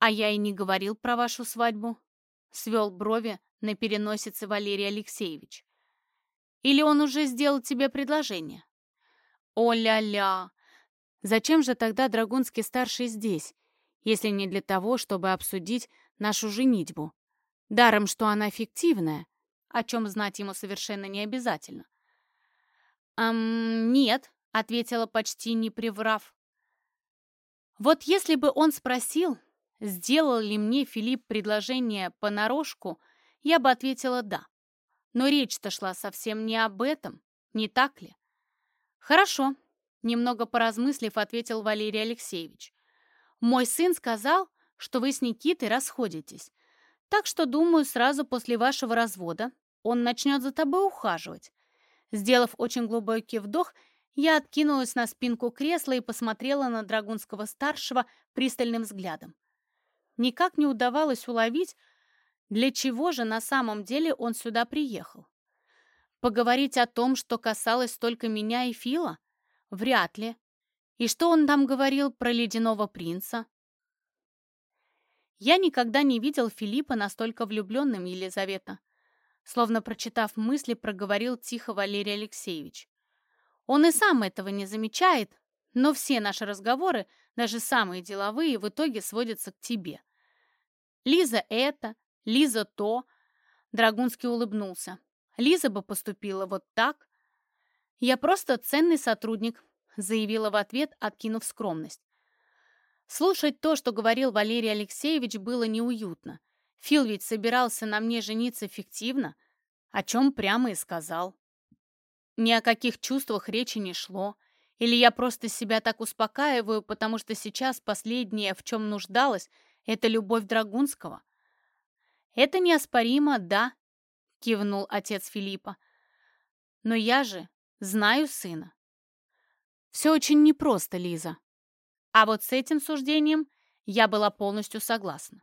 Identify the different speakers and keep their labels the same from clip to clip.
Speaker 1: «А я и не говорил про вашу свадьбу», — свел брови на переносице Валерий Алексеевич. «Или он уже сделал тебе предложение?» «О-ля-ля! Зачем же тогда Драгунский-старший здесь, если не для того, чтобы обсудить нашу женитьбу? Даром, что она фиктивная, о чем знать ему совершенно не обязательно». «Ам, нет», — ответила почти не приврав. «Вот если бы он спросил, сделал ли мне Филипп предложение понарошку, я бы ответила «да». Но речь-то шла совсем не об этом, не так ли? «Хорошо», — немного поразмыслив, ответил Валерий Алексеевич. «Мой сын сказал, что вы с Никитой расходитесь, так что, думаю, сразу после вашего развода он начнет за тобой ухаживать». Сделав очень глубокий вдох, я откинулась на спинку кресла и посмотрела на Драгунского-старшего пристальным взглядом. Никак не удавалось уловить, для чего же на самом деле он сюда приехал. Поговорить о том, что касалось только меня и Фила? Вряд ли. И что он там говорил про ледяного принца? Я никогда не видел Филиппа настолько влюбленным, Елизавета. Словно прочитав мысли, проговорил тихо Валерий Алексеевич. Он и сам этого не замечает, но все наши разговоры, даже самые деловые, в итоге сводятся к тебе. Лиза это, Лиза то. Драгунский улыбнулся. Лиза бы поступила вот так. «Я просто ценный сотрудник», — заявила в ответ, откинув скромность. Слушать то, что говорил Валерий Алексеевич, было неуютно. Фил ведь собирался на мне жениться фиктивно, о чем прямо и сказал. Ни о каких чувствах речи не шло. Или я просто себя так успокаиваю, потому что сейчас последнее, в чем нуждалась, это любовь Драгунского. Это неоспоримо, да, кивнул отец Филиппа. Но я же знаю сына. Все очень непросто, Лиза. А вот с этим суждением я была полностью согласна.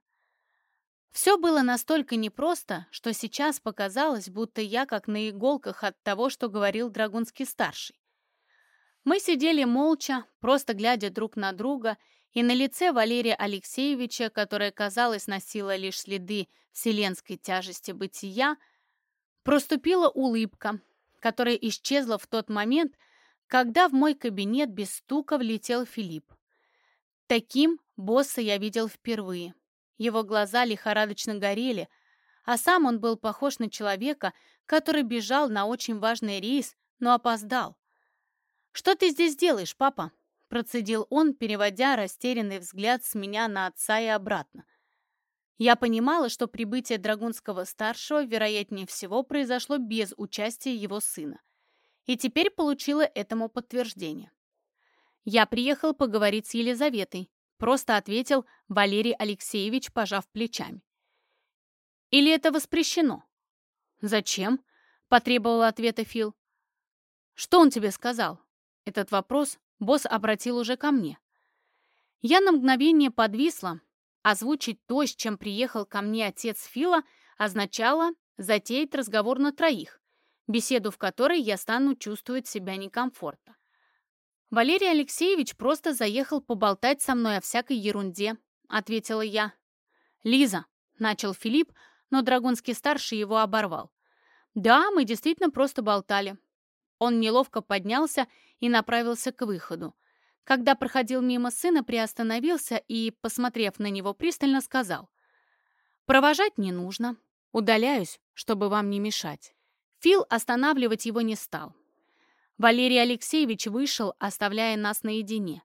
Speaker 1: Все было настолько непросто, что сейчас показалось, будто я как на иголках от того, что говорил Драгунский-старший. Мы сидели молча, просто глядя друг на друга, и на лице Валерия Алексеевича, которое, казалось, носило лишь следы вселенской тяжести бытия, проступила улыбка, которая исчезла в тот момент, когда в мой кабинет без стука влетел Филипп. Таким босса я видел впервые. Его глаза лихорадочно горели, а сам он был похож на человека, который бежал на очень важный рейс, но опоздал. «Что ты здесь делаешь, папа?» – процедил он, переводя растерянный взгляд с меня на отца и обратно. Я понимала, что прибытие Драгунского-старшего, вероятнее всего, произошло без участия его сына. И теперь получила этому подтверждение. Я приехал поговорить с Елизаветой, Просто ответил Валерий Алексеевич, пожав плечами. «Или это воспрещено?» «Зачем?» — потребовал ответа Фил. «Что он тебе сказал?» Этот вопрос босс обратил уже ко мне. Я на мгновение подвисла. Озвучить то, с чем приехал ко мне отец Фила, означало затеять разговор на троих, беседу в которой я стану чувствовать себя некомфортно. «Валерий Алексеевич просто заехал поболтать со мной о всякой ерунде», — ответила я. «Лиза», — начал Филипп, но Драгунский-старший его оборвал. «Да, мы действительно просто болтали». Он неловко поднялся и направился к выходу. Когда проходил мимо сына, приостановился и, посмотрев на него пристально, сказал. «Провожать не нужно. Удаляюсь, чтобы вам не мешать». Фил останавливать его не стал. Валерий Алексеевич вышел, оставляя нас наедине.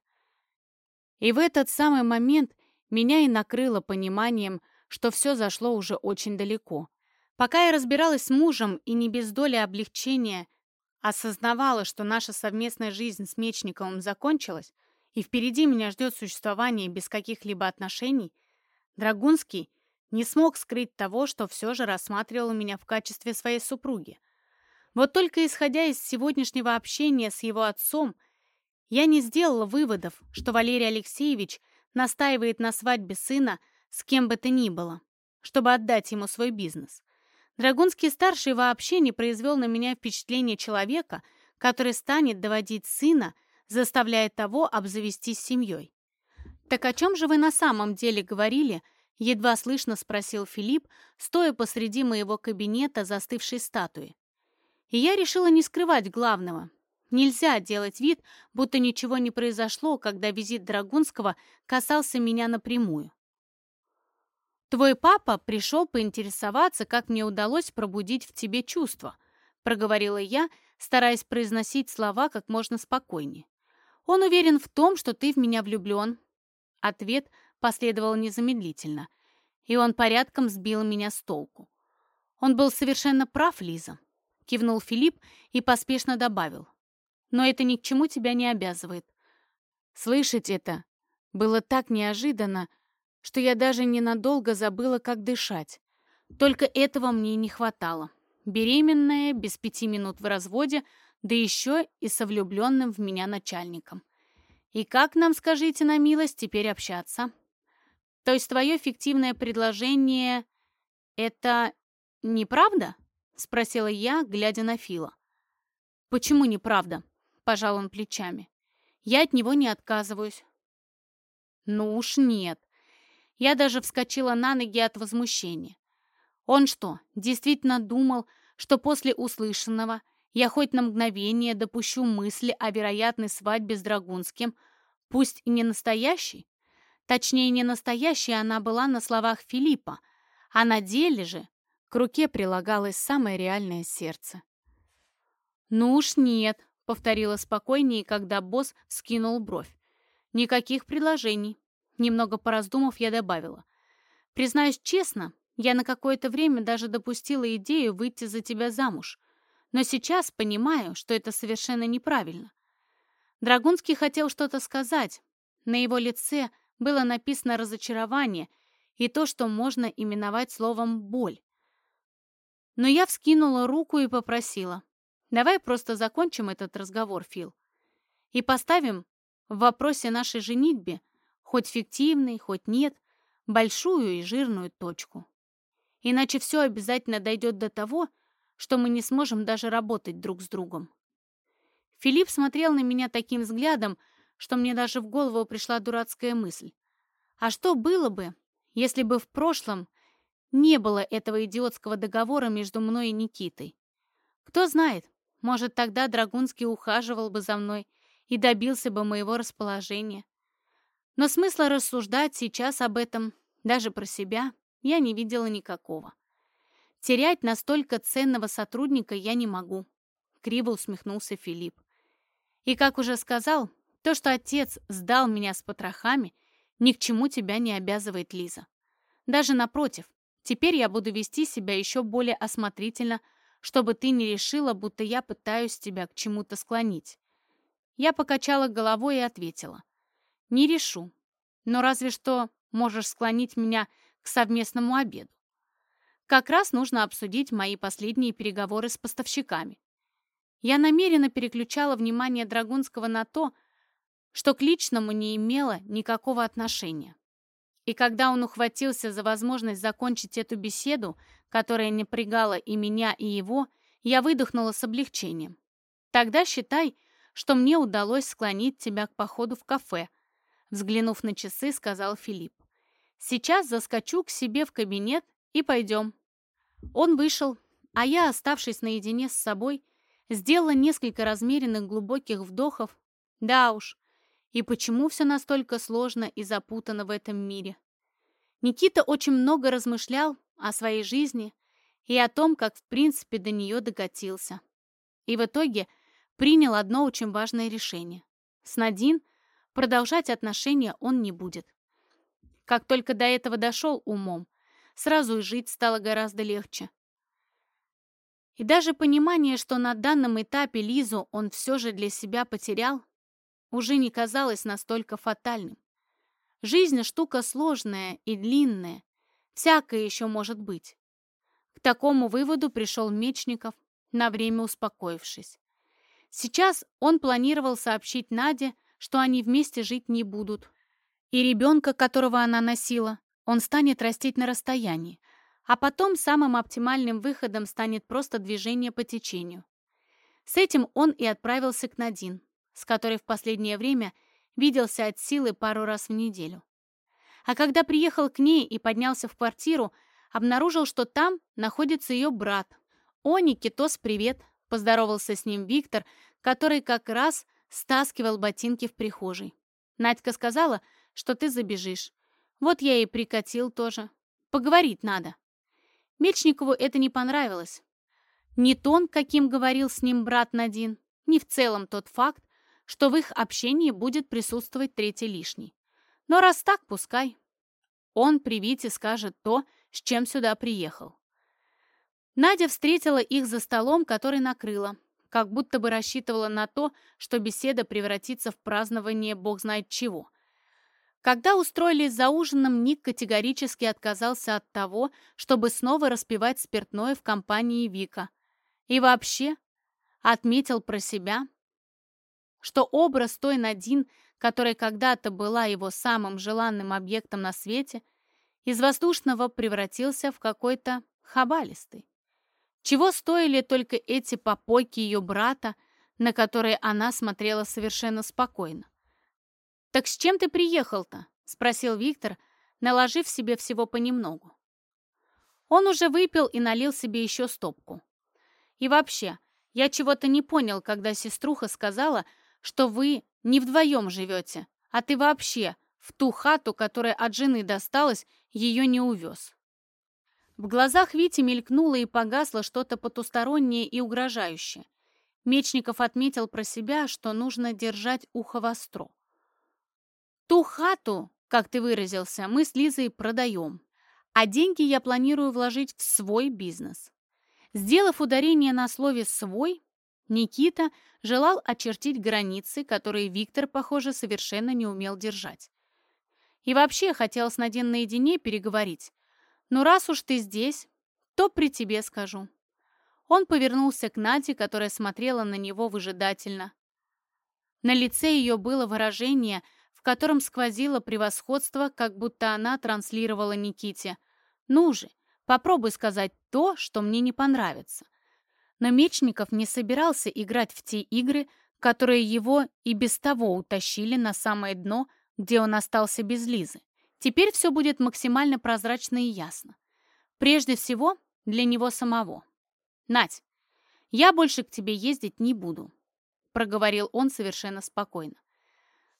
Speaker 1: И в этот самый момент меня и накрыло пониманием, что все зашло уже очень далеко. Пока я разбиралась с мужем и не без доли облегчения осознавала, что наша совместная жизнь с Мечниковым закончилась, и впереди меня ждет существование без каких-либо отношений, Драгунский не смог скрыть того, что все же рассматривал меня в качестве своей супруги. Вот только исходя из сегодняшнего общения с его отцом, я не сделала выводов, что Валерий Алексеевич настаивает на свадьбе сына с кем бы то ни было, чтобы отдать ему свой бизнес. Драгунский-старший вообще не произвел на меня впечатление человека, который станет доводить сына, заставляя того обзавестись семьей. «Так о чем же вы на самом деле говорили?» — едва слышно спросил Филипп, стоя посреди моего кабинета застывшей статуи. И я решила не скрывать главного. Нельзя делать вид, будто ничего не произошло, когда визит Драгунского касался меня напрямую. «Твой папа пришел поинтересоваться, как мне удалось пробудить в тебе чувства», проговорила я, стараясь произносить слова как можно спокойнее. «Он уверен в том, что ты в меня влюблен». Ответ последовал незамедлительно, и он порядком сбил меня с толку. «Он был совершенно прав, Лиза», — кивнул Филипп и поспешно добавил. «Но это ни к чему тебя не обязывает. Слышать это было так неожиданно, что я даже ненадолго забыла, как дышать. Только этого мне не хватало. Беременная, без пяти минут в разводе, да еще и со влюбленным в меня начальником. И как нам, скажите на милость, теперь общаться? То есть твое фиктивное предложение — это неправда? Спросила я, глядя на Фила. Почему неправда? Пожал он плечами. Я от него не отказываюсь. Ну уж нет. Я даже вскочила на ноги от возмущения. Он что, действительно думал, что после услышанного я хоть на мгновение допущу мысли о вероятной свадьбе с Драгунским, пусть и не настоящей? Точнее, не настоящей она была на словах Филиппа, а на деле же к руке прилагалось самое реальное сердце. «Ну уж нет», — повторила спокойнее, когда босс скинул бровь. «Никаких предложений». Немного пораздумав, я добавила. «Признаюсь честно, я на какое-то время даже допустила идею выйти за тебя замуж, но сейчас понимаю, что это совершенно неправильно. Драгунский хотел что-то сказать. На его лице было написано разочарование и то, что можно именовать словом «боль». Но я вскинула руку и попросила. «Давай просто закончим этот разговор, Фил, и поставим в вопросе нашей женитьбе, хоть фиктивной, хоть нет, большую и жирную точку». Иначе все обязательно дойдет до того, что мы не сможем даже работать друг с другом. Филипп смотрел на меня таким взглядом, что мне даже в голову пришла дурацкая мысль. А что было бы, если бы в прошлом не было этого идиотского договора между мной и Никитой? Кто знает, может, тогда Драгунский ухаживал бы за мной и добился бы моего расположения. Но смысла рассуждать сейчас об этом, даже про себя, я не видела никакого. Терять настолько ценного сотрудника я не могу, криво усмехнулся Филипп. И как уже сказал, то, что отец сдал меня с потрохами, ни к чему тебя не обязывает Лиза. Даже напротив, теперь я буду вести себя еще более осмотрительно, чтобы ты не решила, будто я пытаюсь тебя к чему-то склонить. Я покачала головой и ответила. Не решу. Но разве что можешь склонить меня к совместному обеду. Как раз нужно обсудить мои последние переговоры с поставщиками. Я намеренно переключала внимание Драгунского на то, что к личному не имело никакого отношения. И когда он ухватился за возможность закончить эту беседу, которая напрягала и меня, и его, я выдохнула с облегчением. Тогда считай, что мне удалось склонить тебя к походу в кафе, взглянув на часы, сказал Филипп. Сейчас заскочу к себе в кабинет и пойдем. Он вышел, а я, оставшись наедине с собой, сделала несколько размеренных глубоких вдохов. Да уж, и почему все настолько сложно и запутано в этом мире? Никита очень много размышлял о своей жизни и о том, как в принципе до нее докатился. И в итоге принял одно очень важное решение. С Надин продолжать отношения он не будет. Как только до этого дошел умом, сразу и жить стало гораздо легче. И даже понимание, что на данном этапе Лизу он все же для себя потерял, уже не казалось настолько фатальным. Жизнь штука сложная и длинная, всякое еще может быть. К такому выводу пришел Мечников, на время успокоившись. Сейчас он планировал сообщить Наде, что они вместе жить не будут, и ребенка, которого она носила, он станет растить на расстоянии, а потом самым оптимальным выходом станет просто движение по течению. С этим он и отправился к Надин, с которой в последнее время виделся от силы пару раз в неделю. А когда приехал к ней и поднялся в квартиру, обнаружил, что там находится ее брат. «О, Никитос, привет!» – поздоровался с ним Виктор, который как раз стаскивал ботинки в прихожей. «Надька сказала, что ты забежишь. Вот я и прикатил тоже. Поговорить надо». Мечникову это не понравилось. Ни тон, каким говорил с ним брат Надин, ни в целом тот факт, что в их общении будет присутствовать третий лишний. Но раз так, пускай. Он при Вите скажет то, с чем сюда приехал. Надя встретила их за столом, который накрыла, как будто бы рассчитывала на то, что беседа превратится в празднование бог знает чего. Когда устроились за ужином, Ник категорически отказался от того, чтобы снова распивать спиртное в компании Вика. И вообще отметил про себя, что образ той Надин, которая когда-то была его самым желанным объектом на свете, из воздушного превратился в какой-то хабалистый. Чего стоили только эти попойки ее брата, на которые она смотрела совершенно спокойно. «Так с чем ты приехал-то?» — спросил Виктор, наложив себе всего понемногу. Он уже выпил и налил себе еще стопку. «И вообще, я чего-то не понял, когда сеструха сказала, что вы не вдвоем живете, а ты вообще в ту хату, которая от жены досталась, ее не увез. В глазах Вити мелькнуло и погасло что-то потустороннее и угрожающее. Мечников отметил про себя, что нужно держать ухо востро. «Ту хату, как ты выразился, мы с Лизой продаем, а деньги я планирую вложить в свой бизнес». Сделав ударение на слове «свой», Никита желал очертить границы, которые Виктор, похоже, совершенно не умел держать. И вообще хотел с Надин наедине переговорить. Но раз уж ты здесь, то при тебе скажу. Он повернулся к Наде, которая смотрела на него выжидательно. На лице ее было выражение, в котором сквозило превосходство, как будто она транслировала Никите. «Ну же, попробуй сказать то, что мне не понравится». Но Мечников не собирался играть в те игры, которые его и без того утащили на самое дно – где он остался без Лизы. Теперь все будет максимально прозрачно и ясно. Прежде всего, для него самого. «Надь, я больше к тебе ездить не буду», — проговорил он совершенно спокойно.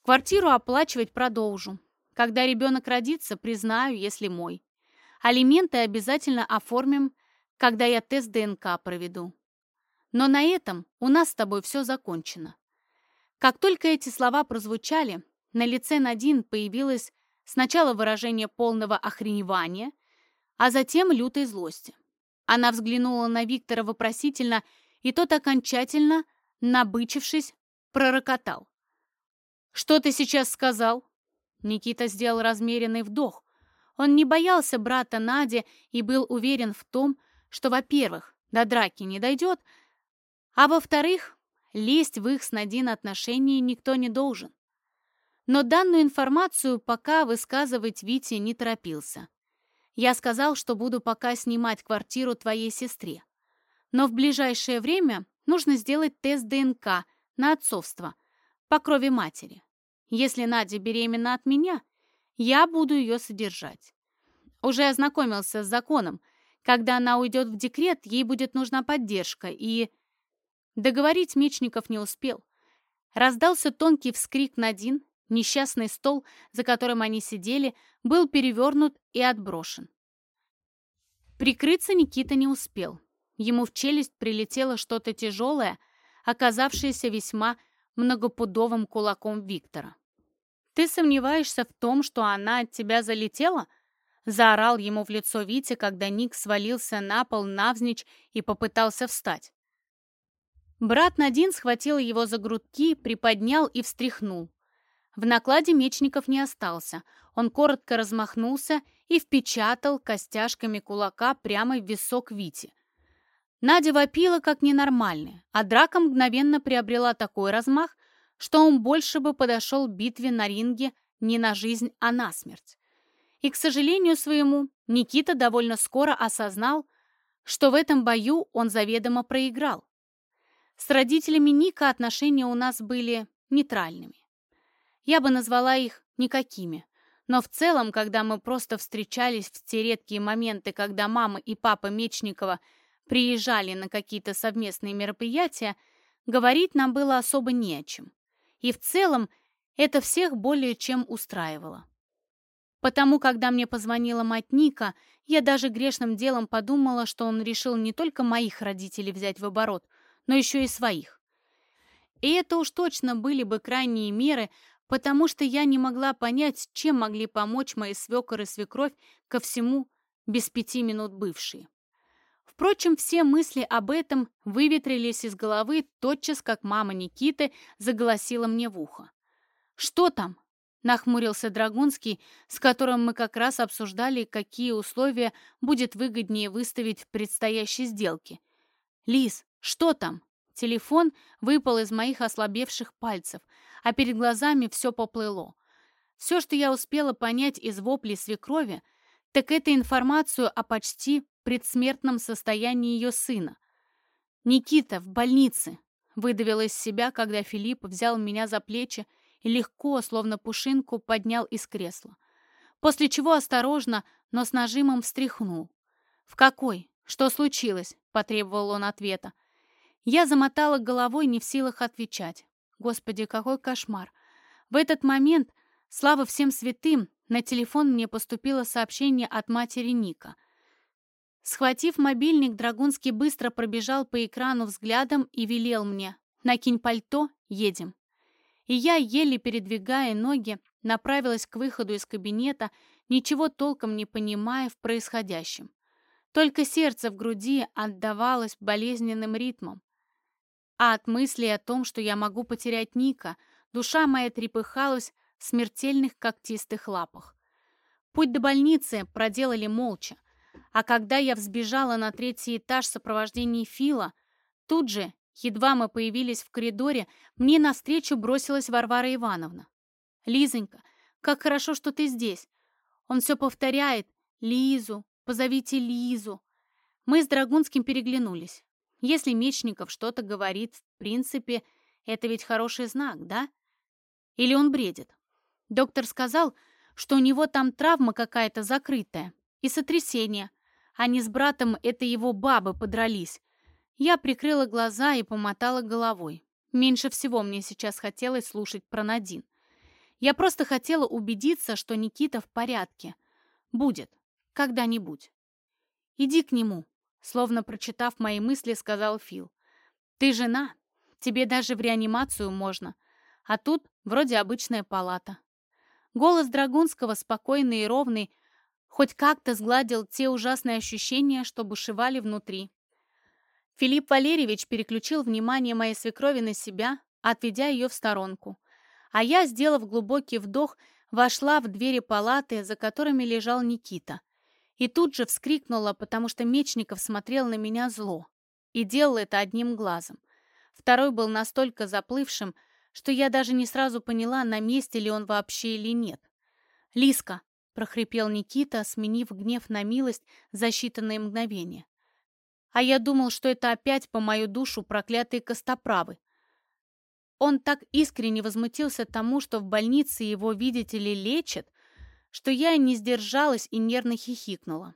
Speaker 1: «Квартиру оплачивать продолжу. Когда ребенок родится, признаю, если мой. Алименты обязательно оформим, когда я тест ДНК проведу. Но на этом у нас с тобой все закончено». Как только эти слова прозвучали, на лице Надин появилось сначала выражение полного охреневания, а затем лютой злости. Она взглянула на Виктора вопросительно, и тот окончательно, набычившись, пророкотал. «Что ты сейчас сказал?» Никита сделал размеренный вдох. Он не боялся брата Нади и был уверен в том, что, во-первых, до драки не дойдет, а во-вторых, лезть в их с Надин отношения никто не должен. Но данную информацию пока высказывать Вите не торопился. Я сказал, что буду пока снимать квартиру твоей сестре. Но в ближайшее время нужно сделать тест ДНК на отцовство по крови матери. Если Надя беременна от меня, я буду ее содержать. Уже ознакомился с законом. Когда она уйдет в декрет, ей будет нужна поддержка, и... Договорить Мечников не успел. Раздался тонкий вскрик Надин, Несчастный стол, за которым они сидели, был перевернут и отброшен. Прикрыться Никита не успел. Ему в челюсть прилетело что-то тяжелое, оказавшееся весьма многопудовым кулаком Виктора. «Ты сомневаешься в том, что она от тебя залетела?» Заорал ему в лицо Витя, когда Ник свалился на пол навзничь и попытался встать. Брат Надин схватил его за грудки, приподнял и встряхнул. В накладе мечников не остался. Он коротко размахнулся и впечатал костяшками кулака прямо в висок Вити. Надя вопила как ненормальная, а драка мгновенно приобрела такой размах, что он больше бы подошел битве на ринге не на жизнь, а на смерть. И, к сожалению своему, Никита довольно скоро осознал, что в этом бою он заведомо проиграл. С родителями Ника отношения у нас были нейтральными. Я бы назвала их никакими. Но в целом, когда мы просто встречались в те редкие моменты, когда мама и папа Мечникова приезжали на какие-то совместные мероприятия, говорить нам было особо не о чем. И в целом это всех более чем устраивало. Потому, когда мне позвонила мать Ника, я даже грешным делом подумала, что он решил не только моих родителей взять в оборот, но еще и своих. И это уж точно были бы крайние меры, потому что я не могла понять, чем могли помочь мои свекор и свекровь ко всему без пяти минут бывшие. Впрочем, все мысли об этом выветрились из головы тотчас, как мама Никиты заголосила мне в ухо. «Что там?» — нахмурился Драгунский, с которым мы как раз обсуждали, какие условия будет выгоднее выставить в предстоящей сделке. «Лис, что там?» Телефон выпал из моих ослабевших пальцев, а перед глазами все поплыло. Все, что я успела понять из воплей свекрови, так это информацию о почти предсмертном состоянии ее сына. «Никита в больнице», — выдавила из себя, когда Филипп взял меня за плечи и легко, словно пушинку, поднял из кресла. После чего осторожно, но с нажимом встряхнул. «В какой? Что случилось?» — потребовал он ответа. Я замотала головой, не в силах отвечать. Господи, какой кошмар. В этот момент, слава всем святым, на телефон мне поступило сообщение от матери Ника. Схватив мобильник, Драгунский быстро пробежал по экрану взглядом и велел мне «Накинь пальто, едем». И я, еле передвигая ноги, направилась к выходу из кабинета, ничего толком не понимая в происходящем. Только сердце в груди отдавалось болезненным ритмом. А от мысли о том, что я могу потерять Ника, душа моя трепыхалась в смертельных когтистых лапах. Путь до больницы проделали молча, а когда я взбежала на третий этаж в сопровождении Фила, тут же, едва мы появились в коридоре, мне навстречу бросилась Варвара Ивановна. «Лизонька, как хорошо, что ты здесь!» Он все повторяет «Лизу, позовите Лизу!» Мы с Драгунским переглянулись. Если Мечников что-то говорит, в принципе, это ведь хороший знак, да? Или он бредит? Доктор сказал, что у него там травма какая-то закрытая и сотрясение. Они с братом это его бабы подрались. Я прикрыла глаза и помотала головой. Меньше всего мне сейчас хотелось слушать про Надин. Я просто хотела убедиться, что Никита в порядке. Будет. Когда-нибудь. Иди к нему, Словно прочитав мои мысли, сказал Фил. «Ты жена. Тебе даже в реанимацию можно. А тут вроде обычная палата». Голос Драгунского, спокойный и ровный, хоть как-то сгладил те ужасные ощущения, что бушевали внутри. Филипп Валерьевич переключил внимание моей свекрови на себя, отведя ее в сторонку. А я, сделав глубокий вдох, вошла в двери палаты, за которыми лежал Никита — и тут же вскрикнула, потому что Мечников смотрел на меня зло. И делал это одним глазом. Второй был настолько заплывшим, что я даже не сразу поняла, на месте ли он вообще или нет. «Лиска!» — прохрипел Никита, сменив гнев на милость за считанные мгновения. «А я думал, что это опять по мою душу проклятые костоправы. Он так искренне возмутился тому, что в больнице его, видите ли, лечат, что я не сдержалась и нервно хихикнула.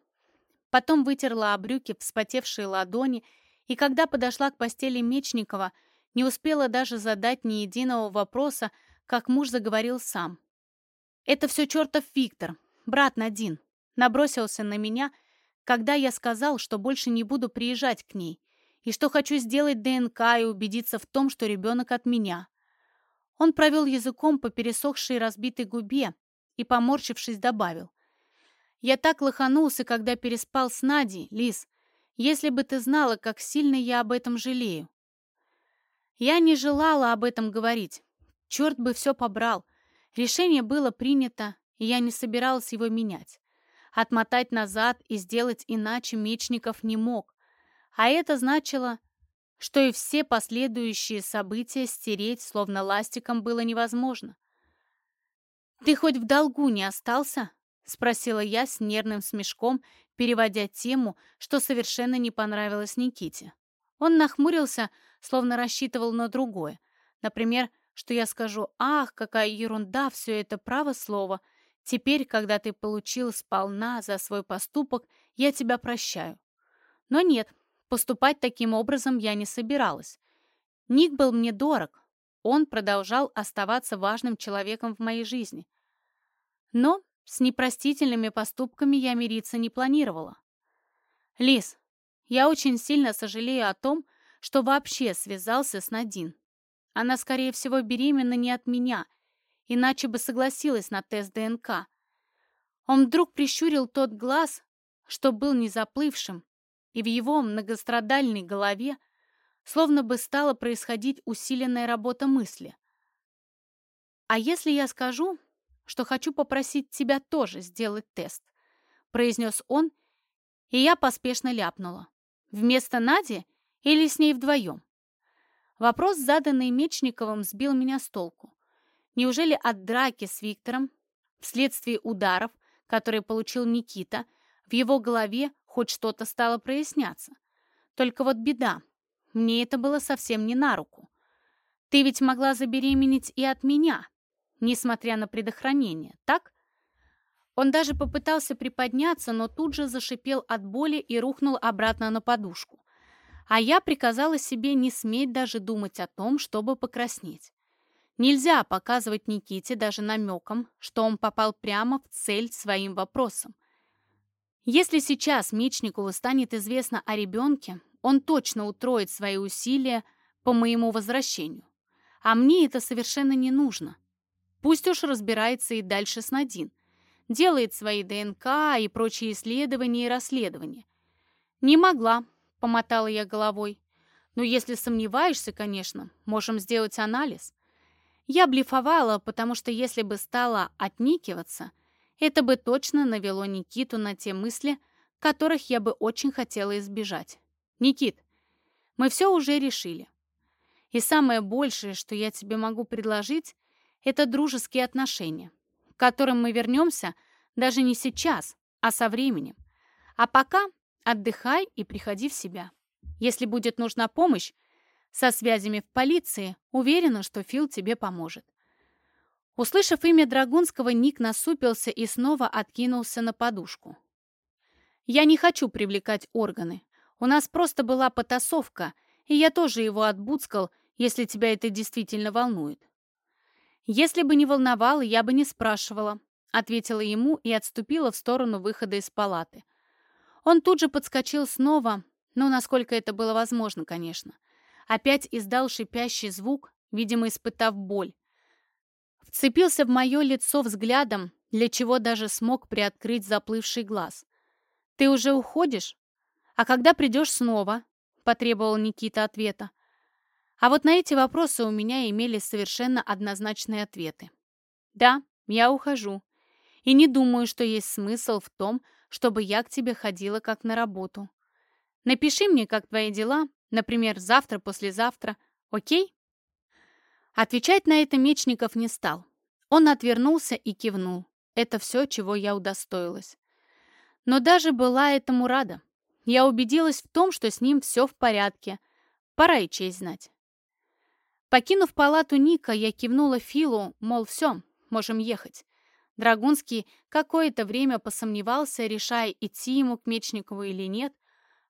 Speaker 1: Потом вытерла о брюки вспотевшие ладони, и когда подошла к постели Мечникова, не успела даже задать ни единого вопроса, как муж заговорил сам. «Это все чертов Виктор, брат Надин, набросился на меня, когда я сказал, что больше не буду приезжать к ней, и что хочу сделать ДНК и убедиться в том, что ребенок от меня». Он провел языком по пересохшей разбитой губе, и, поморщившись, добавил. «Я так лоханулся, когда переспал с Надей, Лис. Если бы ты знала, как сильно я об этом жалею». Я не желала об этом говорить. Черт бы все побрал. Решение было принято, и я не собиралась его менять. Отмотать назад и сделать иначе Мечников не мог. А это значило, что и все последующие события стереть, словно ластиком, было невозможно. «Ты хоть в долгу не остался?» — спросила я с нервным смешком, переводя тему, что совершенно не понравилось Никите. Он нахмурился, словно рассчитывал на другое. Например, что я скажу «Ах, какая ерунда, все это право слово», Теперь, когда ты получил сполна за свой поступок, я тебя прощаю. Но нет, поступать таким образом я не собиралась. Ник был мне дорог. Он продолжал оставаться важным человеком в моей жизни. Но с непростительными поступками я мириться не планировала. Лис, я очень сильно сожалею о том, что вообще связался с Надин. Она, скорее всего, беременна не от меня — иначе бы согласилась на тест ДНК. Он вдруг прищурил тот глаз, что был не заплывшим, и в его многострадальной голове словно бы стала происходить усиленная работа мысли. «А если я скажу, что хочу попросить тебя тоже сделать тест?» произнес он, и я поспешно ляпнула. «Вместо Нади или с ней вдвоем?» Вопрос, заданный Мечниковым, сбил меня с толку. Неужели от драки с Виктором, вследствие ударов, которые получил Никита, в его голове хоть что-то стало проясняться? Только вот беда, мне это было совсем не на руку. Ты ведь могла забеременеть и от меня, несмотря на предохранение, так? Он даже попытался приподняться, но тут же зашипел от боли и рухнул обратно на подушку. А я приказала себе не сметь даже думать о том, чтобы покраснеть. Нельзя показывать Никите даже намеком, что он попал прямо в цель своим вопросом. Если сейчас Мечникову станет известно о ребенке, он точно утроит свои усилия по моему возвращению. А мне это совершенно не нужно. Пусть уж разбирается и дальше с Надин. Делает свои ДНК и прочие исследования и расследования. «Не могла», — помотала я головой. «Но если сомневаешься, конечно, можем сделать анализ». Я блефовала, потому что если бы стала отникиваться, это бы точно навело Никиту на те мысли, которых я бы очень хотела избежать. «Никит, мы все уже решили. И самое большее, что я тебе могу предложить, это дружеские отношения, к которым мы вернемся даже не сейчас, а со временем. А пока отдыхай и приходи в себя. Если будет нужна помощь, со связями в полиции, уверена, что Фил тебе поможет. Услышав имя Драгунского, Ник насупился и снова откинулся на подушку. «Я не хочу привлекать органы. У нас просто была потасовка, и я тоже его отбудскал, если тебя это действительно волнует». «Если бы не волновало, я бы не спрашивала», — ответила ему и отступила в сторону выхода из палаты. Он тут же подскочил снова, но насколько это было возможно, конечно опять издал шипящий звук, видимо, испытав боль. Вцепился в мое лицо взглядом, для чего даже смог приоткрыть заплывший глаз. «Ты уже уходишь? А когда придешь снова?» — потребовал Никита ответа. А вот на эти вопросы у меня имелись совершенно однозначные ответы. «Да, я ухожу. И не думаю, что есть смысл в том, чтобы я к тебе ходила как на работу. Напиши мне, как твои дела, Например, завтра, послезавтра. Окей? Отвечать на это Мечников не стал. Он отвернулся и кивнул. Это все, чего я удостоилась. Но даже была этому рада. Я убедилась в том, что с ним все в порядке. Пора и честь знать. Покинув палату Ника, я кивнула Филу, мол, все, можем ехать. Драгунский какое-то время посомневался, решая, идти ему к Мечникову или нет,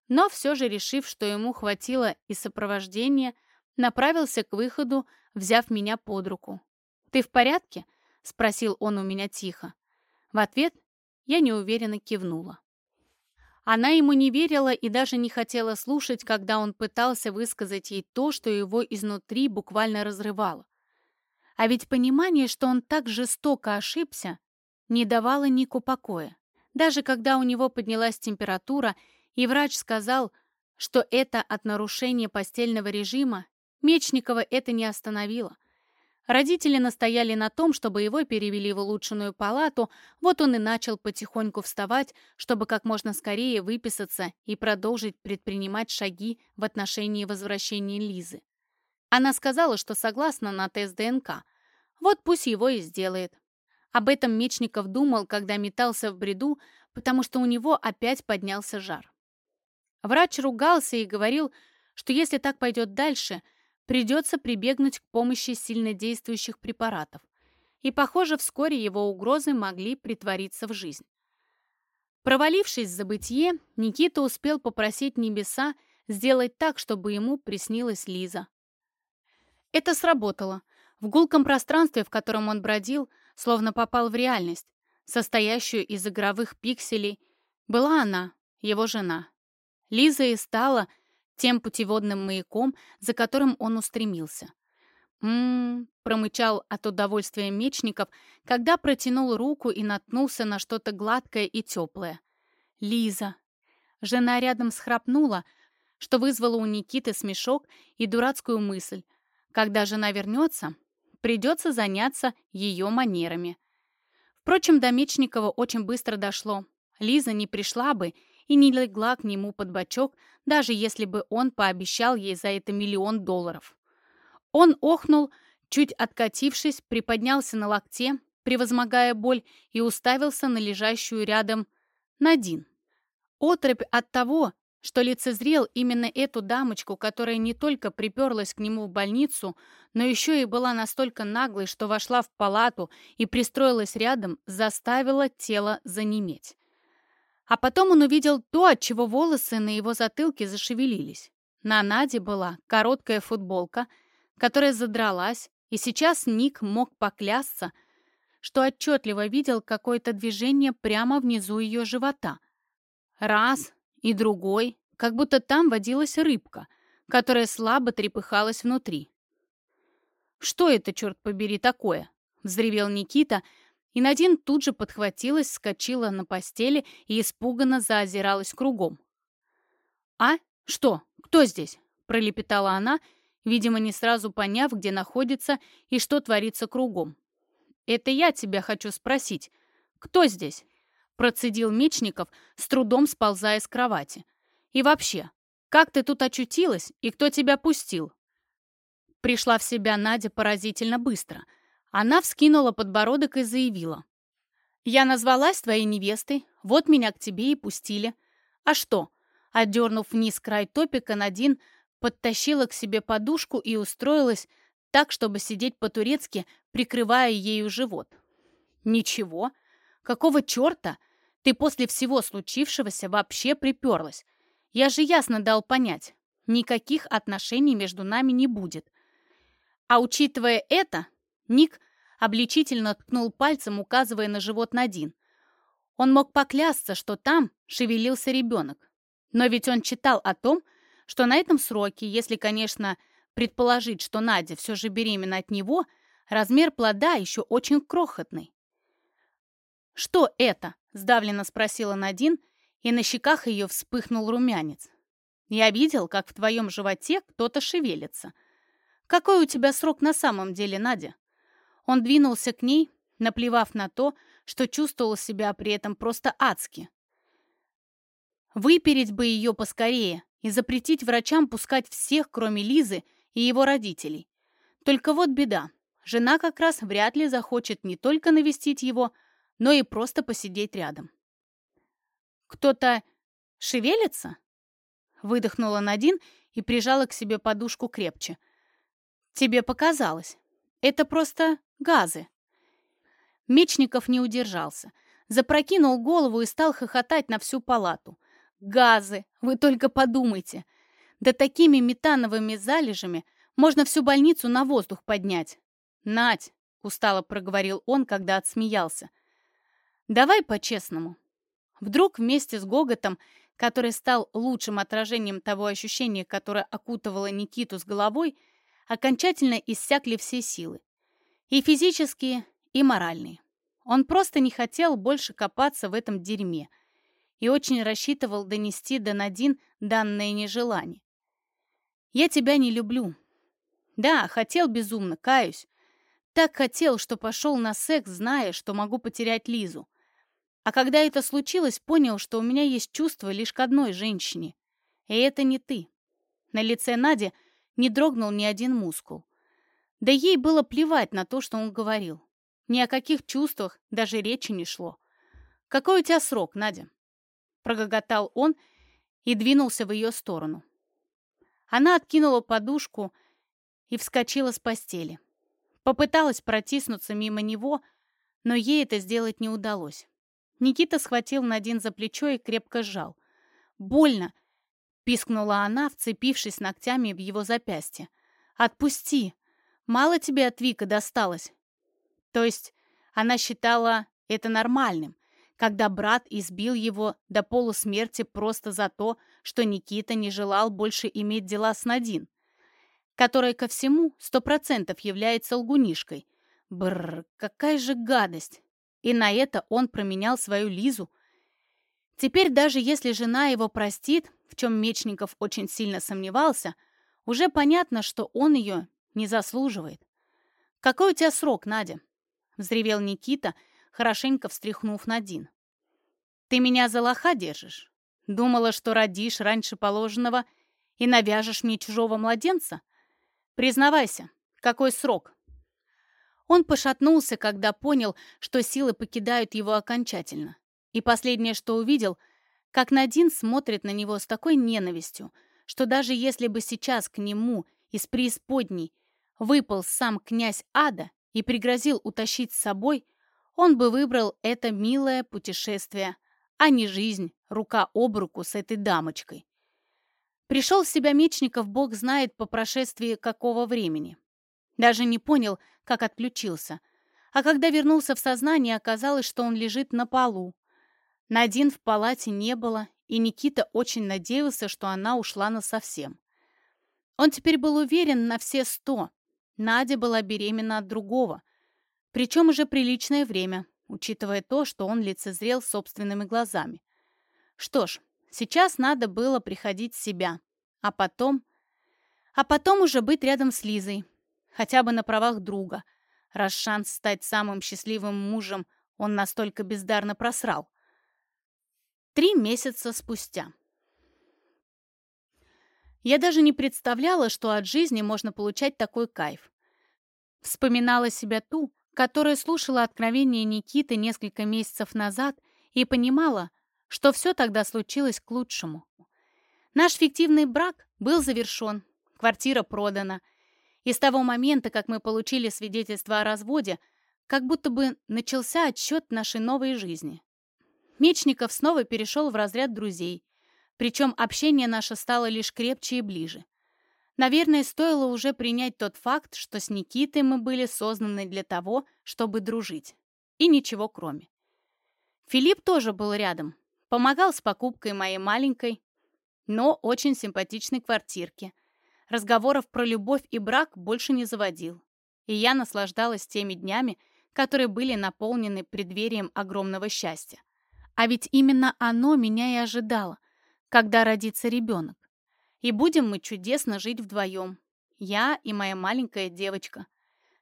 Speaker 1: но все же, решив, что ему хватило и сопровождения, направился к выходу, взяв меня под руку. «Ты в порядке?» — спросил он у меня тихо. В ответ я неуверенно кивнула. Она ему не верила и даже не хотела слушать, когда он пытался высказать ей то, что его изнутри буквально разрывало. А ведь понимание, что он так жестоко ошибся, не давало Нику покоя. Даже когда у него поднялась температура, и врач сказал, что это от нарушения постельного режима, Мечникова это не остановило. Родители настояли на том, чтобы его перевели в улучшенную палату, вот он и начал потихоньку вставать, чтобы как можно скорее выписаться и продолжить предпринимать шаги в отношении возвращения Лизы. Она сказала, что согласна на тест ДНК. Вот пусть его и сделает. Об этом Мечников думал, когда метался в бреду, потому что у него опять поднялся жар. Врач ругался и говорил, что если так пойдет дальше, придется прибегнуть к помощи сильнодействующих препаратов. И, похоже, вскоре его угрозы могли притвориться в жизнь. Провалившись в забытье, Никита успел попросить небеса сделать так, чтобы ему приснилась Лиза. Это сработало. В гулком пространстве, в котором он бродил, словно попал в реальность, состоящую из игровых пикселей, была она, его жена. Лиза и стала тем путеводным маяком, за которым он устремился. «М-м-м», промычал от удовольствия Мечников, когда протянул руку и наткнулся на что-то гладкое и теплое. «Лиза!» Жена рядом схрапнула, что вызвало у Никиты смешок и дурацкую мысль. Когда жена вернется, придется заняться ее манерами. Впрочем, до Мечникова очень быстро дошло. Лиза не пришла бы и не легла к нему под бочок, даже если бы он пообещал ей за это миллион долларов. Он охнул, чуть откатившись, приподнялся на локте, превозмогая боль, и уставился на лежащую рядом Надин. Отрыбь от того, что лицезрел именно эту дамочку, которая не только приперлась к нему в больницу, но еще и была настолько наглой, что вошла в палату и пристроилась рядом, заставила тело занеметь. А потом он увидел то, от чего волосы на его затылке зашевелились. На Наде была короткая футболка, которая задралась, и сейчас Ник мог поклясться, что отчетливо видел какое-то движение прямо внизу ее живота. Раз, и другой, как будто там водилась рыбка, которая слабо трепыхалась внутри. «Что это, черт побери, такое?» — взревел Никита, и Надин тут же подхватилась, скочила на постели и испуганно заозиралась кругом. «А? Что? Кто здесь?» — пролепетала она, видимо, не сразу поняв, где находится и что творится кругом. «Это я тебя хочу спросить. Кто здесь?» Процедил Мечников, с трудом сползая с кровати. «И вообще, как ты тут очутилась и кто тебя пустил?» Пришла в себя Надя поразительно быстро. Она вскинула подбородок и заявила. «Я назвалась твоей невестой, вот меня к тебе и пустили. А что?» Отдернув вниз край топика, Надин подтащила к себе подушку и устроилась так, чтобы сидеть по-турецки, прикрывая ею живот. «Ничего. Какого черта? Ты после всего случившегося вообще приперлась. Я же ясно дал понять, никаких отношений между нами не будет. А учитывая это, Ник обличительно ткнул пальцем, указывая на живот Надин. Он мог поклясться, что там шевелился ребенок. Но ведь он читал о том, что на этом сроке, если, конечно, предположить, что Надя все же беременна от него, размер плода еще очень крохотный. «Что это?» — сдавленно спросила Надин, и на щеках ее вспыхнул румянец. «Я видел, как в твоем животе кто-то шевелится. Какой у тебя срок на самом деле, Надя?» Он двинулся к ней, наплевав на то, что чувствовал себя при этом просто адски. Выпереть бы ее поскорее и запретить врачам пускать всех, кроме Лизы и его родителей. Только вот беда. Жена как раз вряд ли захочет не только навестить его, но и просто посидеть рядом. «Кто-то шевелится?» Выдохнула Надин и прижала к себе подушку крепче. «Тебе показалось. Это просто газы». Мечников не удержался. Запрокинул голову и стал хохотать на всю палату. «Газы! Вы только подумайте! Да такими метановыми залежами можно всю больницу на воздух поднять!» «Надь!» — устало проговорил он, когда отсмеялся. Давай по-честному. Вдруг вместе с гоготом, который стал лучшим отражением того ощущения, которое окутывало Никиту с головой, окончательно иссякли все силы. И физические, и моральные. Он просто не хотел больше копаться в этом дерьме и очень рассчитывал донести до Надин данное нежелание. «Я тебя не люблю». Да, хотел безумно, каюсь. Так хотел, что пошел на секс, зная, что могу потерять Лизу. А когда это случилось, понял, что у меня есть чувство лишь к одной женщине. И это не ты. На лице Нади не дрогнул ни один мускул. Да ей было плевать на то, что он говорил. Ни о каких чувствах даже речи не шло. «Какой у тебя срок, Надя?» Прогоготал он и двинулся в ее сторону. Она откинула подушку и вскочила с постели. Попыталась протиснуться мимо него, но ей это сделать не удалось. Никита схватил Надин за плечо и крепко сжал. «Больно!» — пискнула она, вцепившись ногтями в его запястье. «Отпусти! Мало тебе от Вика досталось!» То есть она считала это нормальным, когда брат избил его до полусмерти просто за то, что Никита не желал больше иметь дела с Надин, которая ко всему сто процентов является лгунишкой. Бррр, какая же гадость! И на это он променял свою Лизу. Теперь даже если жена его простит, в чем Мечников очень сильно сомневался, уже понятно, что он ее не заслуживает. «Какой у тебя срок, Надя?» — взревел Никита, хорошенько встряхнув Надин. «Ты меня за лоха держишь? Думала, что родишь раньше положенного и навяжешь мне чужого младенца? Признавайся, какой срок?» Он пошатнулся, когда понял, что силы покидают его окончательно. И последнее, что увидел, как Надин смотрит на него с такой ненавистью, что даже если бы сейчас к нему из преисподней выпал сам князь Ада и пригрозил утащить с собой, он бы выбрал это милое путешествие, а не жизнь рука об руку с этой дамочкой. Пришел в себя Мечников, бог знает, по прошествии какого времени. Даже не понял, как отключился. А когда вернулся в сознание, оказалось, что он лежит на полу. Надин в палате не было, и Никита очень надеялся, что она ушла насовсем. Он теперь был уверен на все сто. Надя была беременна от другого, причем уже приличное время, учитывая то, что он лицезрел собственными глазами. Что ж, сейчас надо было приходить в себя, а потом... А потом уже быть рядом с Лизой, хотя бы на правах друга, раз шанс стать самым счастливым мужем он настолько бездарно просрал. Три месяца спустя. Я даже не представляла, что от жизни можно получать такой кайф. Вспоминала себя ту, которая слушала откровения Никиты несколько месяцев назад и понимала, что все тогда случилось к лучшему. Наш фиктивный брак был завершен, квартира продана, и с того момента, как мы получили свидетельство о разводе, как будто бы начался отсчет нашей новой жизни. Мечников снова перешел в разряд друзей, причем общение наше стало лишь крепче и ближе. Наверное, стоило уже принять тот факт, что с Никитой мы были созданы для того, чтобы дружить. И ничего кроме. Филипп тоже был рядом. Помогал с покупкой моей маленькой, но очень симпатичной квартирки. Разговоров про любовь и брак больше не заводил. И я наслаждалась теми днями, которые были наполнены преддверием огромного счастья. А ведь именно оно меня и ожидало, когда родится ребенок. И будем мы чудесно жить вдвоем. Я и моя маленькая девочка.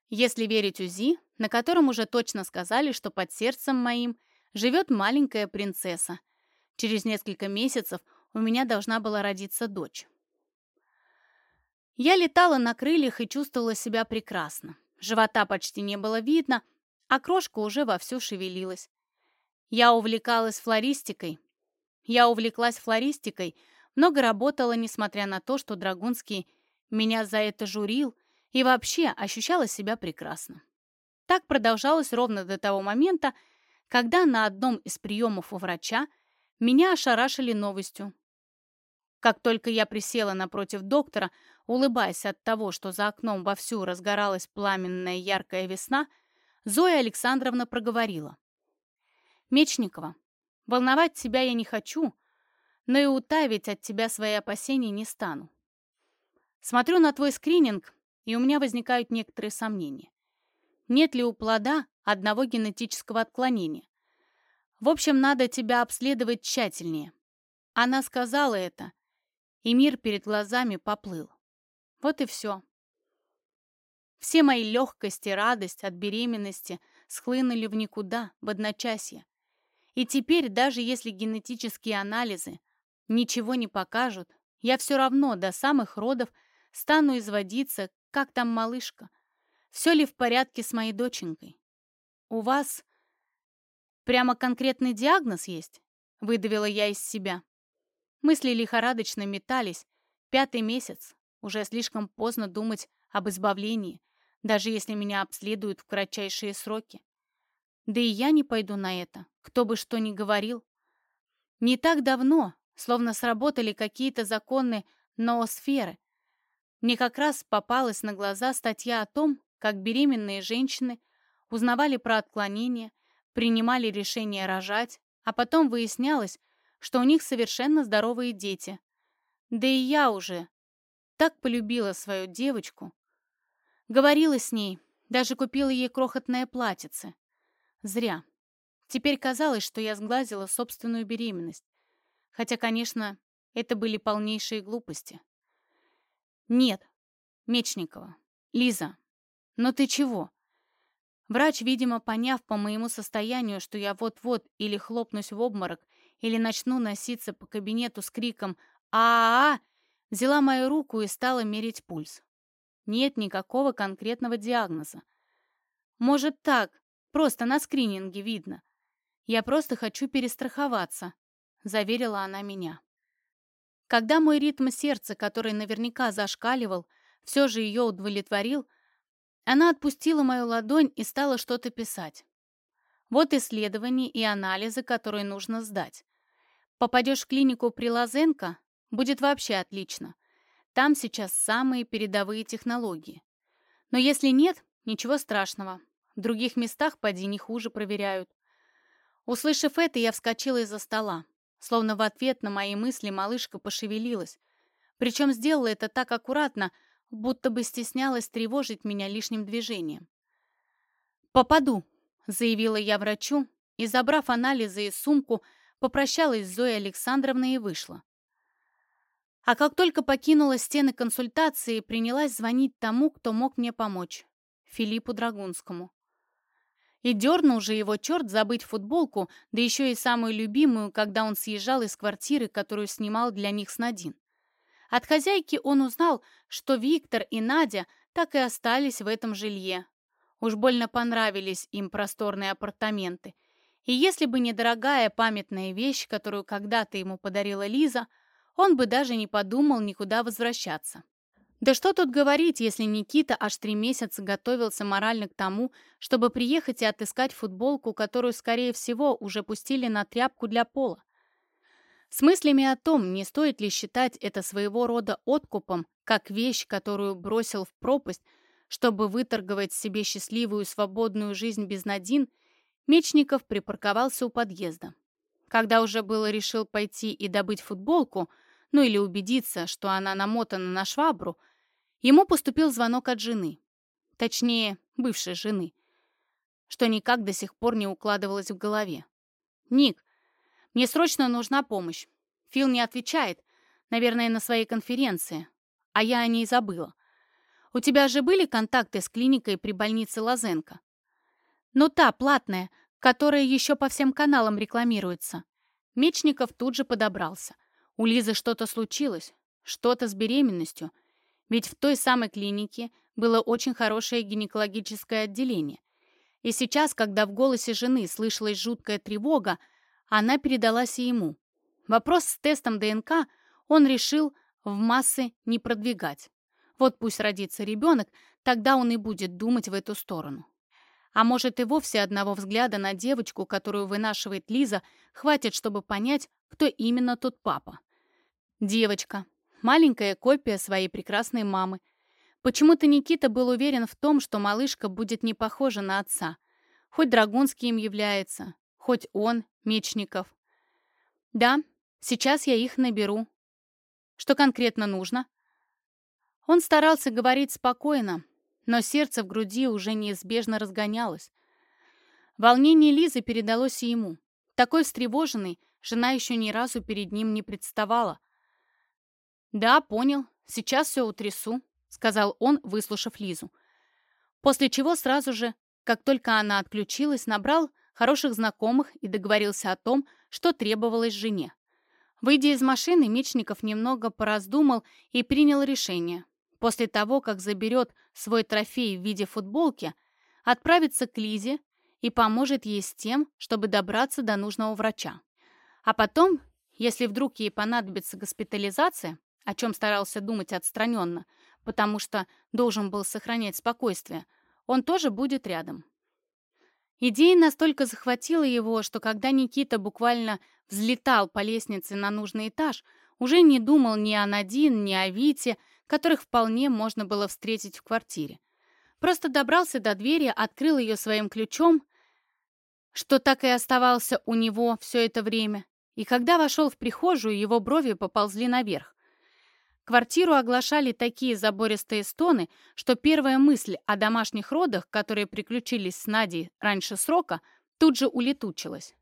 Speaker 1: Если верить УЗИ, на котором уже точно сказали, что под сердцем моим живет маленькая принцесса. Через несколько месяцев у меня должна была родиться дочь. Я летала на крыльях и чувствовала себя прекрасно. Живота почти не было видно, а крошка уже вовсю шевелилась. Я увлекалась флористикой. Я увлеклась флористикой, много работала, несмотря на то, что Драгунский меня за это журил и вообще ощущала себя прекрасно. Так продолжалось ровно до того момента, когда на одном из приемов у врача меня ошарашили новостью. Как только я присела напротив доктора, улыбаясь от того, что за окном вовсю разгоралась пламенная яркая весна, Зоя Александровна проговорила. «Мечникова, волновать тебя я не хочу, но и утаивать от тебя свои опасения не стану. Смотрю на твой скрининг, и у меня возникают некоторые сомнения. Нет ли у плода одного генетического отклонения? В общем, надо тебя обследовать тщательнее. Она сказала это, и мир перед глазами поплыл. Вот и все. Все мои легкость и радость от беременности схлынули в никуда, в одночасье. И теперь, даже если генетические анализы ничего не покажут, я все равно до самых родов стану изводиться, как там малышка. Все ли в порядке с моей доченькой? У вас прямо конкретный диагноз есть? Выдавила я из себя. Мысли лихорадочно метались. Пятый месяц. Уже слишком поздно думать об избавлении, даже если меня обследуют в кратчайшие сроки. Да и я не пойду на это, кто бы что ни говорил. Не так давно, словно сработали какие-то законы ноосферы, мне как раз попалась на глаза статья о том, как беременные женщины узнавали про отклонение, принимали решение рожать, а потом выяснялось, что у них совершенно здоровые дети. Да и я уже так полюбила свою девочку. Говорила с ней, даже купила ей крохотное платьице. Зря. Теперь казалось, что я сглазила собственную беременность. Хотя, конечно, это были полнейшие глупости. Нет, Мечникова. Лиза, но ты чего? Врач, видимо, поняв по моему состоянию, что я вот-вот или хлопнусь в обморок, или начну носиться по кабинету с криком а а, -а взяла мою руку и стала мерить пульс. Нет никакого конкретного диагноза. Может так, просто на скрининге видно. Я просто хочу перестраховаться, заверила она меня. Когда мой ритм сердца, который наверняка зашкаливал, все же ее удовлетворил, она отпустила мою ладонь и стала что-то писать. Вот исследования и анализы, которые нужно сдать. Попадешь в клинику при Лазенко, будет вообще отлично. Там сейчас самые передовые технологии. Но если нет, ничего страшного. В других местах поди не хуже проверяют. Услышав это, я вскочила из-за стола. Словно в ответ на мои мысли малышка пошевелилась. Причем сделала это так аккуратно, будто бы стеснялась тревожить меня лишним движением. «Попаду», — заявила я врачу, и, забрав анализы и сумку, попрощалась с Зоей Александровной и вышла. А как только покинула стены консультации, принялась звонить тому, кто мог мне помочь — Филиппу Драгунскому. И дернул же его черт забыть футболку, да еще и самую любимую, когда он съезжал из квартиры, которую снимал для них с Надин. От хозяйки он узнал, что Виктор и Надя так и остались в этом жилье. Уж больно понравились им просторные апартаменты. И если бы не дорогая памятная вещь, которую когда-то ему подарила Лиза, он бы даже не подумал никуда возвращаться. Да что тут говорить, если Никита аж три месяца готовился морально к тому, чтобы приехать и отыскать футболку, которую, скорее всего, уже пустили на тряпку для пола. С мыслями о том, не стоит ли считать это своего рода откупом, как вещь, которую бросил в пропасть, чтобы выторговать себе счастливую свободную жизнь без Надин, Мечников припарковался у подъезда. Когда уже было решил пойти и добыть футболку – ну или убедиться, что она намотана на швабру, ему поступил звонок от жены. Точнее, бывшей жены, что никак до сих пор не укладывалось в голове. «Ник, мне срочно нужна помощь. Фил не отвечает, наверное, на своей конференции, а я о ней забыла. У тебя же были контакты с клиникой при больнице Лазенко? Ну та, платная, которая еще по всем каналам рекламируется». Мечников тут же подобрался. У Лизы что-то случилось, что-то с беременностью, ведь в той самой клинике было очень хорошее гинекологическое отделение. И сейчас, когда в голосе жены слышалась жуткая тревога, она передалась и ему. Вопрос с тестом ДНК он решил в массы не продвигать. Вот пусть родится ребенок, тогда он и будет думать в эту сторону. А может и вовсе одного взгляда на девочку, которую вынашивает Лиза, хватит, чтобы понять, кто именно тот папа. Девочка. Маленькая копия своей прекрасной мамы. Почему-то Никита был уверен в том, что малышка будет не похожа на отца. Хоть Драгунский им является, хоть он, Мечников. Да, сейчас я их наберу. Что конкретно нужно? Он старался говорить спокойно, но сердце в груди уже неизбежно разгонялось. Волнение Лизы передалось и ему. Такой встревоженный жена еще ни разу перед ним не представала. «Да, понял. Сейчас все утрясу», — сказал он, выслушав Лизу. После чего сразу же, как только она отключилась, набрал хороших знакомых и договорился о том, что требовалось жене. Выйдя из машины, Мечников немного пораздумал и принял решение. После того, как заберет свой трофей в виде футболки, отправится к Лизе и поможет ей с тем, чтобы добраться до нужного врача. А потом, если вдруг ей понадобится госпитализация, о чем старался думать отстраненно, потому что должен был сохранять спокойствие, он тоже будет рядом. Идея настолько захватила его, что когда Никита буквально взлетал по лестнице на нужный этаж, уже не думал ни о Надин, ни о Вите, которых вполне можно было встретить в квартире. Просто добрался до двери, открыл ее своим ключом, что так и оставался у него все это время, и когда вошел в прихожую, его брови поползли наверх. Квартиру оглашали такие забористые стоны, что первая мысль о домашних родах, которые приключились с Надей раньше срока, тут же улетучилась.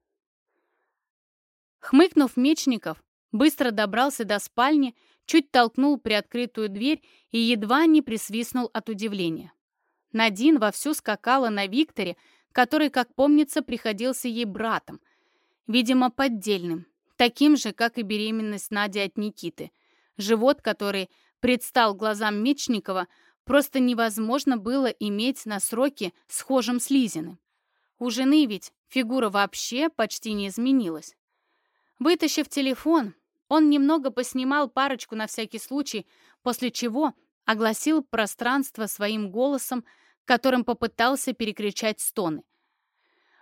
Speaker 1: Хмыкнув Мечников, быстро добрался до спальни, чуть толкнул приоткрытую дверь и едва не присвистнул от удивления. Надин вовсю скакала на Викторе, который, как помнится, приходился ей братом, видимо, поддельным, таким же, как и беременность Нади от Никиты – Живот, который предстал глазам Мечникова, просто невозможно было иметь на сроке схожим с Лизиным. У жены ведь фигура вообще почти не изменилась. Вытащив телефон, он немного поснимал парочку на всякий случай, после чего огласил пространство своим голосом, которым попытался перекричать стоны.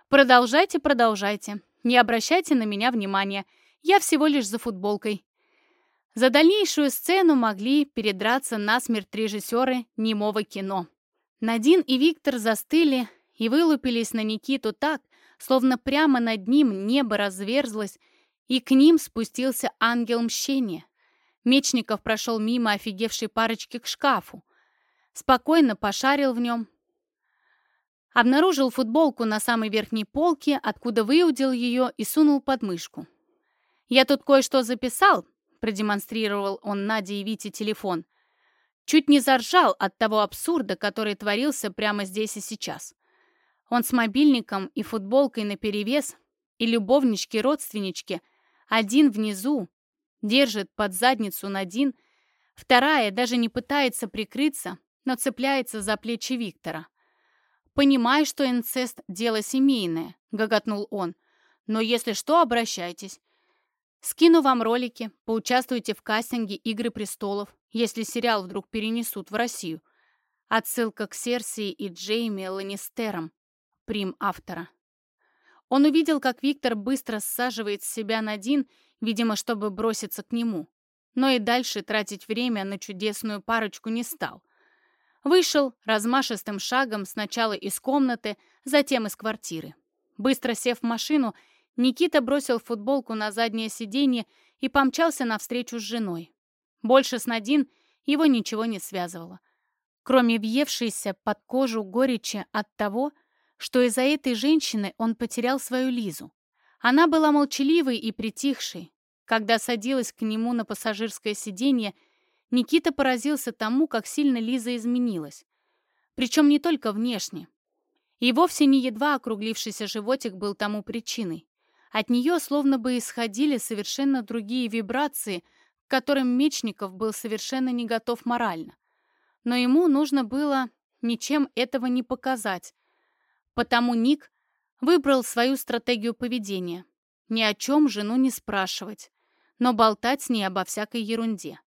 Speaker 1: «Продолжайте, продолжайте. Не обращайте на меня внимания. Я всего лишь за футболкой. За дальнейшую сцену могли передраться насмерть режиссеры немого кино. Надин и Виктор застыли и вылупились на Никиту так, словно прямо над ним небо разверзлось, и к ним спустился ангел мщения. Мечников прошел мимо офигевшей парочки к шкафу. Спокойно пошарил в нем. Обнаружил футболку на самой верхней полке, откуда выудил ее и сунул под мышку. «Я тут кое-что записал», продемонстрировал он Наде и Вите телефон. Чуть не заржал от того абсурда, который творился прямо здесь и сейчас. Он с мобильником и футболкой наперевес, и любовнички-родственнички, один внизу, держит под задницу Надин, вторая даже не пытается прикрыться, но цепляется за плечи Виктора. «Понимаю, что инцест — дело семейное», — гоготнул он. «Но если что, обращайтесь. Скину вам ролики, поучаствуйте в кастинге «Игры престолов», если сериал вдруг перенесут в Россию. Отсылка к Серсии и Джейми Ланнистерам, прим автора. Он увидел, как Виктор быстро саживает себя Надин, видимо, чтобы броситься к нему. Но и дальше тратить время на чудесную парочку не стал. Вышел размашистым шагом сначала из комнаты, затем из квартиры. Быстро сев в машину, Никита бросил футболку на заднее сиденье и помчался навстречу с женой. Больше с Надин его ничего не связывало, кроме въевшейся под кожу горечи от того, что из-за этой женщины он потерял свою Лизу. Она была молчаливой и притихшей. Когда садилась к нему на пассажирское сиденье, Никита поразился тому, как сильно Лиза изменилась. Причем не только внешне. И вовсе не едва округлившийся животик был тому причиной. От нее словно бы исходили совершенно другие вибрации, к которым Мечников был совершенно не готов морально. Но ему нужно было ничем этого не показать. Потому Ник выбрал свою стратегию поведения. Ни о чем жену не спрашивать, но болтать с ней обо всякой ерунде.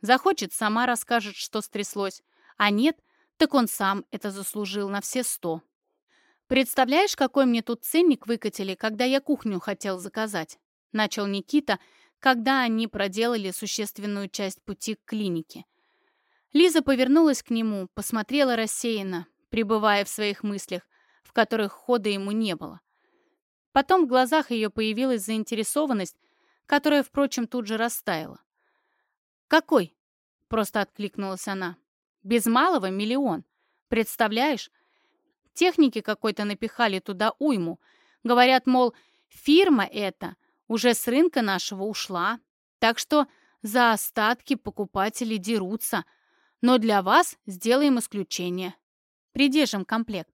Speaker 1: Захочет, сама расскажет, что стряслось, а нет, так он сам это заслужил на все сто. «Представляешь, какой мне тут ценник выкатили, когда я кухню хотел заказать?» Начал Никита, когда они проделали существенную часть пути к клинике. Лиза повернулась к нему, посмотрела рассеянно, пребывая в своих мыслях, в которых хода ему не было. Потом в глазах ее появилась заинтересованность, которая, впрочем, тут же растаяла. «Какой?» — просто откликнулась она. «Без малого миллион. Представляешь, Техники какой-то напихали туда уйму. Говорят, мол, фирма эта уже с рынка нашего ушла, так что за остатки покупатели дерутся. Но для вас сделаем исключение. Придержим комплект.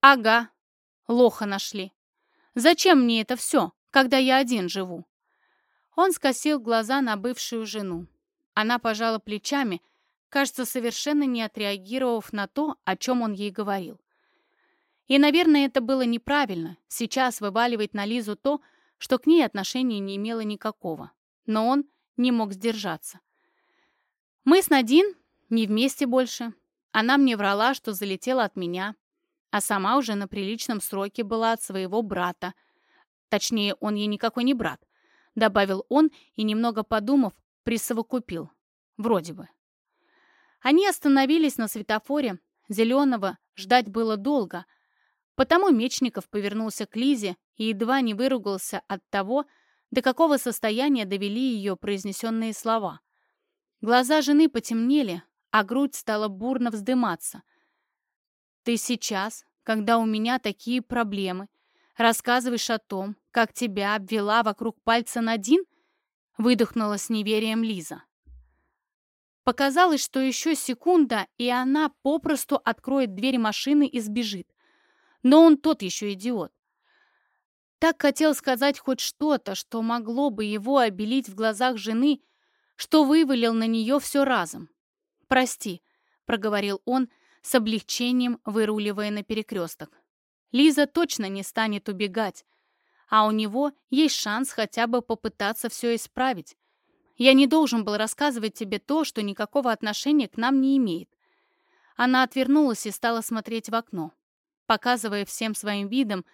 Speaker 1: Ага, лоха нашли. Зачем мне это все, когда я один живу? Он скосил глаза на бывшую жену. Она пожала плечами, кажется, совершенно не отреагировав на то, о чем он ей говорил. И, наверное, это было неправильно, сейчас вываливать на Лизу то, что к ней отношения не имело никакого. Но он не мог сдержаться. Мы с Надин не вместе больше. Она мне врала, что залетела от меня, а сама уже на приличном сроке была от своего брата. Точнее, он ей никакой не брат. Добавил он и, немного подумав, присовокупил. Вроде бы. Они остановились на светофоре. Зеленого ждать было долго. Потому Мечников повернулся к Лизе и едва не выругался от того, до какого состояния довели ее произнесенные слова. Глаза жены потемнели, а грудь стала бурно вздыматься. «Ты сейчас, когда у меня такие проблемы, рассказываешь о том, как тебя обвела вокруг пальца Надин?» выдохнула с неверием Лиза. Показалось, что еще секунда, и она попросту откроет дверь машины и сбежит. Но он тот еще идиот. Так хотел сказать хоть что-то, что могло бы его обелить в глазах жены, что вывалил на нее все разом. «Прости», — проговорил он, с облегчением выруливая на перекресток. «Лиза точно не станет убегать, а у него есть шанс хотя бы попытаться все исправить. Я не должен был рассказывать тебе то, что никакого отношения к нам не имеет». Она отвернулась и стала смотреть в окно, показывая всем своим видом,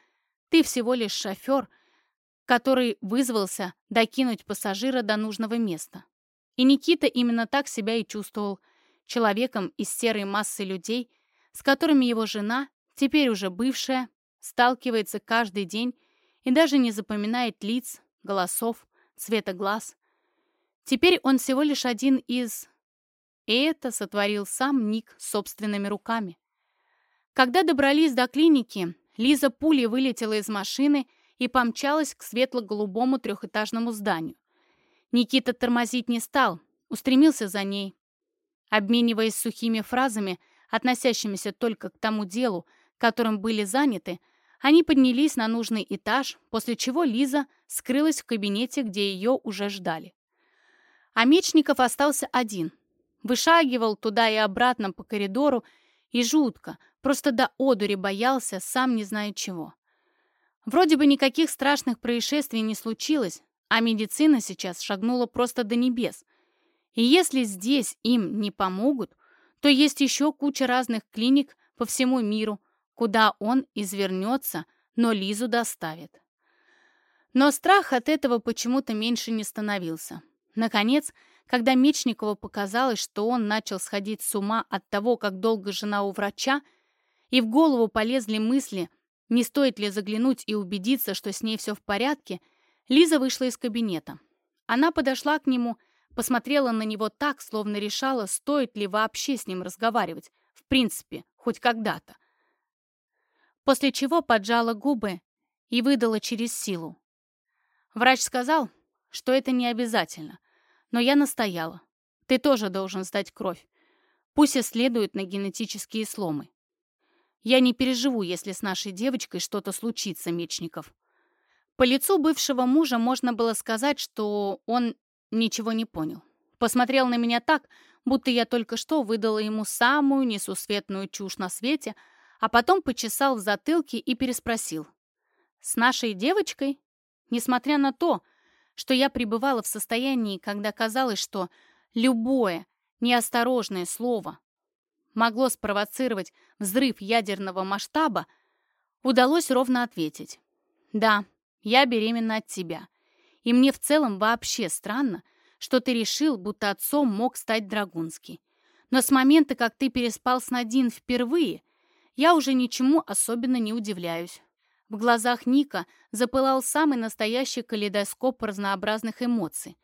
Speaker 1: «Ты всего лишь шофер», который вызвался докинуть пассажира до нужного места. И Никита именно так себя и чувствовал – человеком из серой массы людей, с которыми его жена, теперь уже бывшая, сталкивается каждый день и даже не запоминает лиц, голосов, цвета глаз. Теперь он всего лишь один из... И это сотворил сам Ник собственными руками. Когда добрались до клиники, Лиза пулей вылетела из машины и помчалась к светло-голубому трехэтажному зданию. Никита тормозить не стал, устремился за ней, Обмениваясь сухими фразами, относящимися только к тому делу, которым были заняты, они поднялись на нужный этаж, после чего Лиза скрылась в кабинете, где ее уже ждали. А Мечников остался один. Вышагивал туда и обратно по коридору и жутко, просто до одури боялся, сам не знаю чего. Вроде бы никаких страшных происшествий не случилось, а медицина сейчас шагнула просто до небес – и если здесь им не помогут, то есть еще куча разных клиник по всему миру, куда он извернется, но Лизу доставит. Но страх от этого почему-то меньше не становился. Наконец, когда Мечникову показалось, что он начал сходить с ума от того, как долго жена у врача, и в голову полезли мысли, не стоит ли заглянуть и убедиться, что с ней все в порядке, Лиза вышла из кабинета. Она подошла к нему Посмотрела на него так, словно решала, стоит ли вообще с ним разговаривать. В принципе, хоть когда-то. После чего поджала губы и выдала через силу. Врач сказал, что это не обязательно, но я настояла. Ты тоже должен сдать кровь. Пусть исследуют на генетические сломы. Я не переживу, если с нашей девочкой что-то случится, Мечников. По лицу бывшего мужа можно было сказать, что он Ничего не понял. Посмотрел на меня так, будто я только что выдала ему самую несусветную чушь на свете, а потом почесал в затылке и переспросил. «С нашей девочкой?» Несмотря на то, что я пребывала в состоянии, когда казалось, что любое неосторожное слово могло спровоцировать взрыв ядерного масштаба, удалось ровно ответить. «Да, я беременна от тебя. И мне в целом вообще странно, что ты решил, будто отцом мог стать Драгунский. Но с момента, как ты переспал с Надин впервые, я уже ничему особенно не удивляюсь. В глазах Ника запылал самый настоящий калейдоскоп разнообразных эмоций.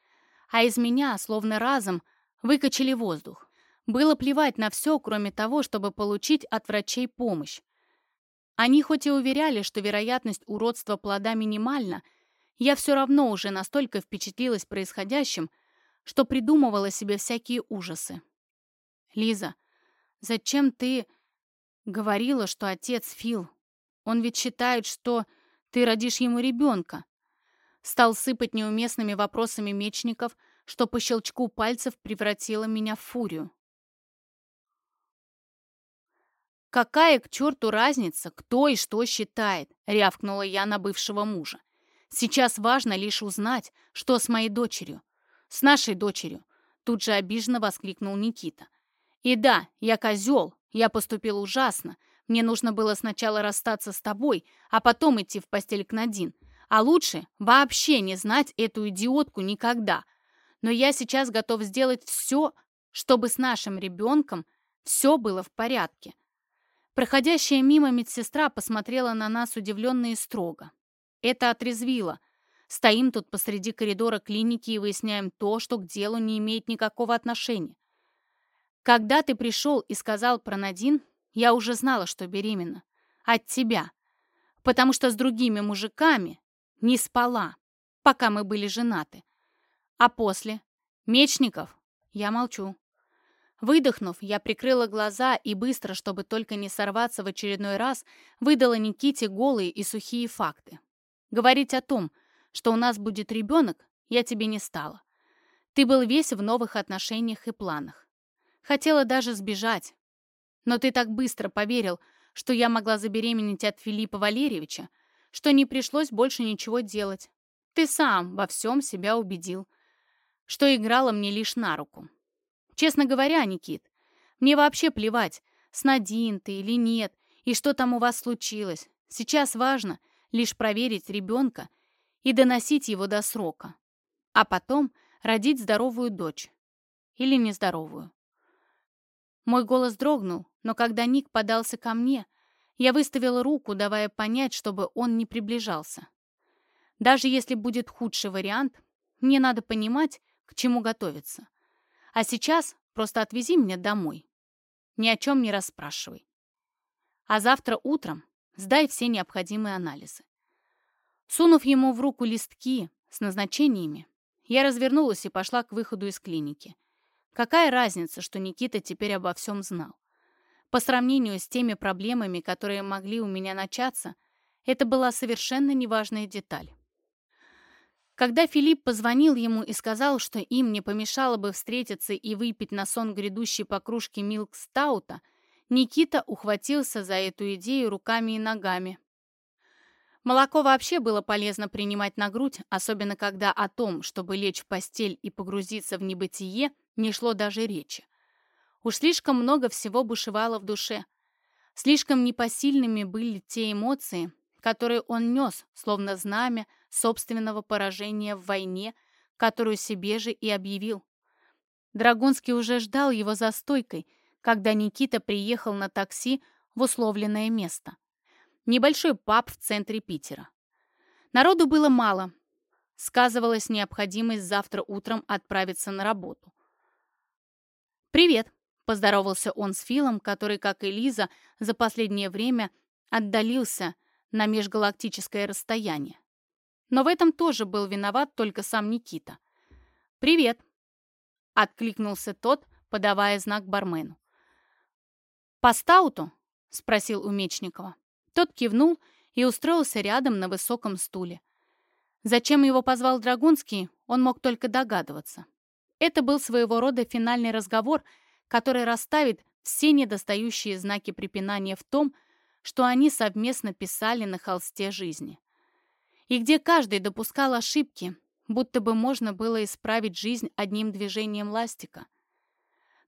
Speaker 1: А из меня, словно разом, выкачали воздух. Было плевать на все, кроме того, чтобы получить от врачей помощь. Они хоть и уверяли, что вероятность уродства плода минимальна, я все равно уже настолько впечатлилась происходящим, что придумывала себе всякие ужасы. «Лиза, зачем ты говорила, что отец Фил? Он ведь считает, что ты родишь ему ребенка». Стал сыпать неуместными вопросами мечников, что по щелчку пальцев превратило меня в фурию. «Какая к черту разница, кто и что считает?» — рявкнула я на бывшего мужа. Сейчас важно лишь узнать, что с моей дочерью. С нашей дочерью. Тут же обиженно воскликнул Никита. И да, я козел, я поступил ужасно. Мне нужно было сначала расстаться с тобой, а потом идти в постель к Надин. А лучше вообще не знать эту идиотку никогда. Но я сейчас готов сделать все, чтобы с нашим ребенком все было в порядке. Проходящая мимо медсестра посмотрела на нас удивленно и строго. Это отрезвило. Стоим тут посреди коридора клиники и выясняем то, что к делу не имеет никакого отношения. Когда ты пришел и сказал про Надин, я уже знала, что беременна. От тебя. Потому что с другими мужиками не спала, пока мы были женаты. А после? Мечников? Я молчу. Выдохнув, я прикрыла глаза и быстро, чтобы только не сорваться в очередной раз, выдала Никите голые и сухие факты. Говорить о том, что у нас будет ребенок, я тебе не стала. Ты был весь в новых отношениях и планах. Хотела даже сбежать. Но ты так быстро поверил, что я могла забеременеть от Филиппа Валерьевича, что не пришлось больше ничего делать. Ты сам во всем себя убедил, что играла мне лишь на руку. Честно говоря, Никит, мне вообще плевать, с Надин ты или нет, и что там у вас случилось. Сейчас важно лишь проверить ребенка и доносить его до срока, а потом родить здоровую дочь. Или нездоровую. Мой голос дрогнул, но когда Ник подался ко мне, я выставила руку, давая понять, чтобы он не приближался. Даже если будет худший вариант, мне надо понимать, к чему готовиться. А сейчас просто отвези меня домой. Ни о чем не расспрашивай. А завтра утром сдай все необходимые анализы. Сунув ему в руку листки с назначениями, я развернулась и пошла к выходу из клиники. Какая разница, что Никита теперь обо всем знал? По сравнению с теми проблемами, которые могли у меня начаться, это была совершенно неважная деталь. Когда Филипп позвонил ему и сказал, что им не помешало бы встретиться и выпить на сон грядущей по кружке милк-стаута, Никита ухватился за эту идею руками и ногами. Молоко вообще было полезно принимать на грудь, особенно когда о том, чтобы лечь в постель и погрузиться в небытие, не шло даже речи. Уж слишком много всего бушевало в душе. Слишком непосильными были те эмоции, которые он нес, словно знамя собственного поражения в войне, которую себе же и объявил. Драгунский уже ждал его за стойкой, когда Никита приехал на такси в условленное место. Небольшой паб в центре Питера. Народу было мало. Сказывалась необходимость завтра утром отправиться на работу. «Привет», — поздоровался он с Филом, который, как и Лиза, за последнее время отдалился на межгалактическое расстояние. Но в этом тоже был виноват только сам Никита. «Привет!» — откликнулся тот, подавая знак бармену. «По стауту?» — спросил у Мечникова. Тот кивнул и устроился рядом на высоком стуле. Зачем его позвал Драгунский, он мог только догадываться. Это был своего рода финальный разговор, который расставит все недостающие знаки препинания в том, что они совместно писали на холсте жизни. И где каждый допускал ошибки, будто бы можно было исправить жизнь одним движением ластика.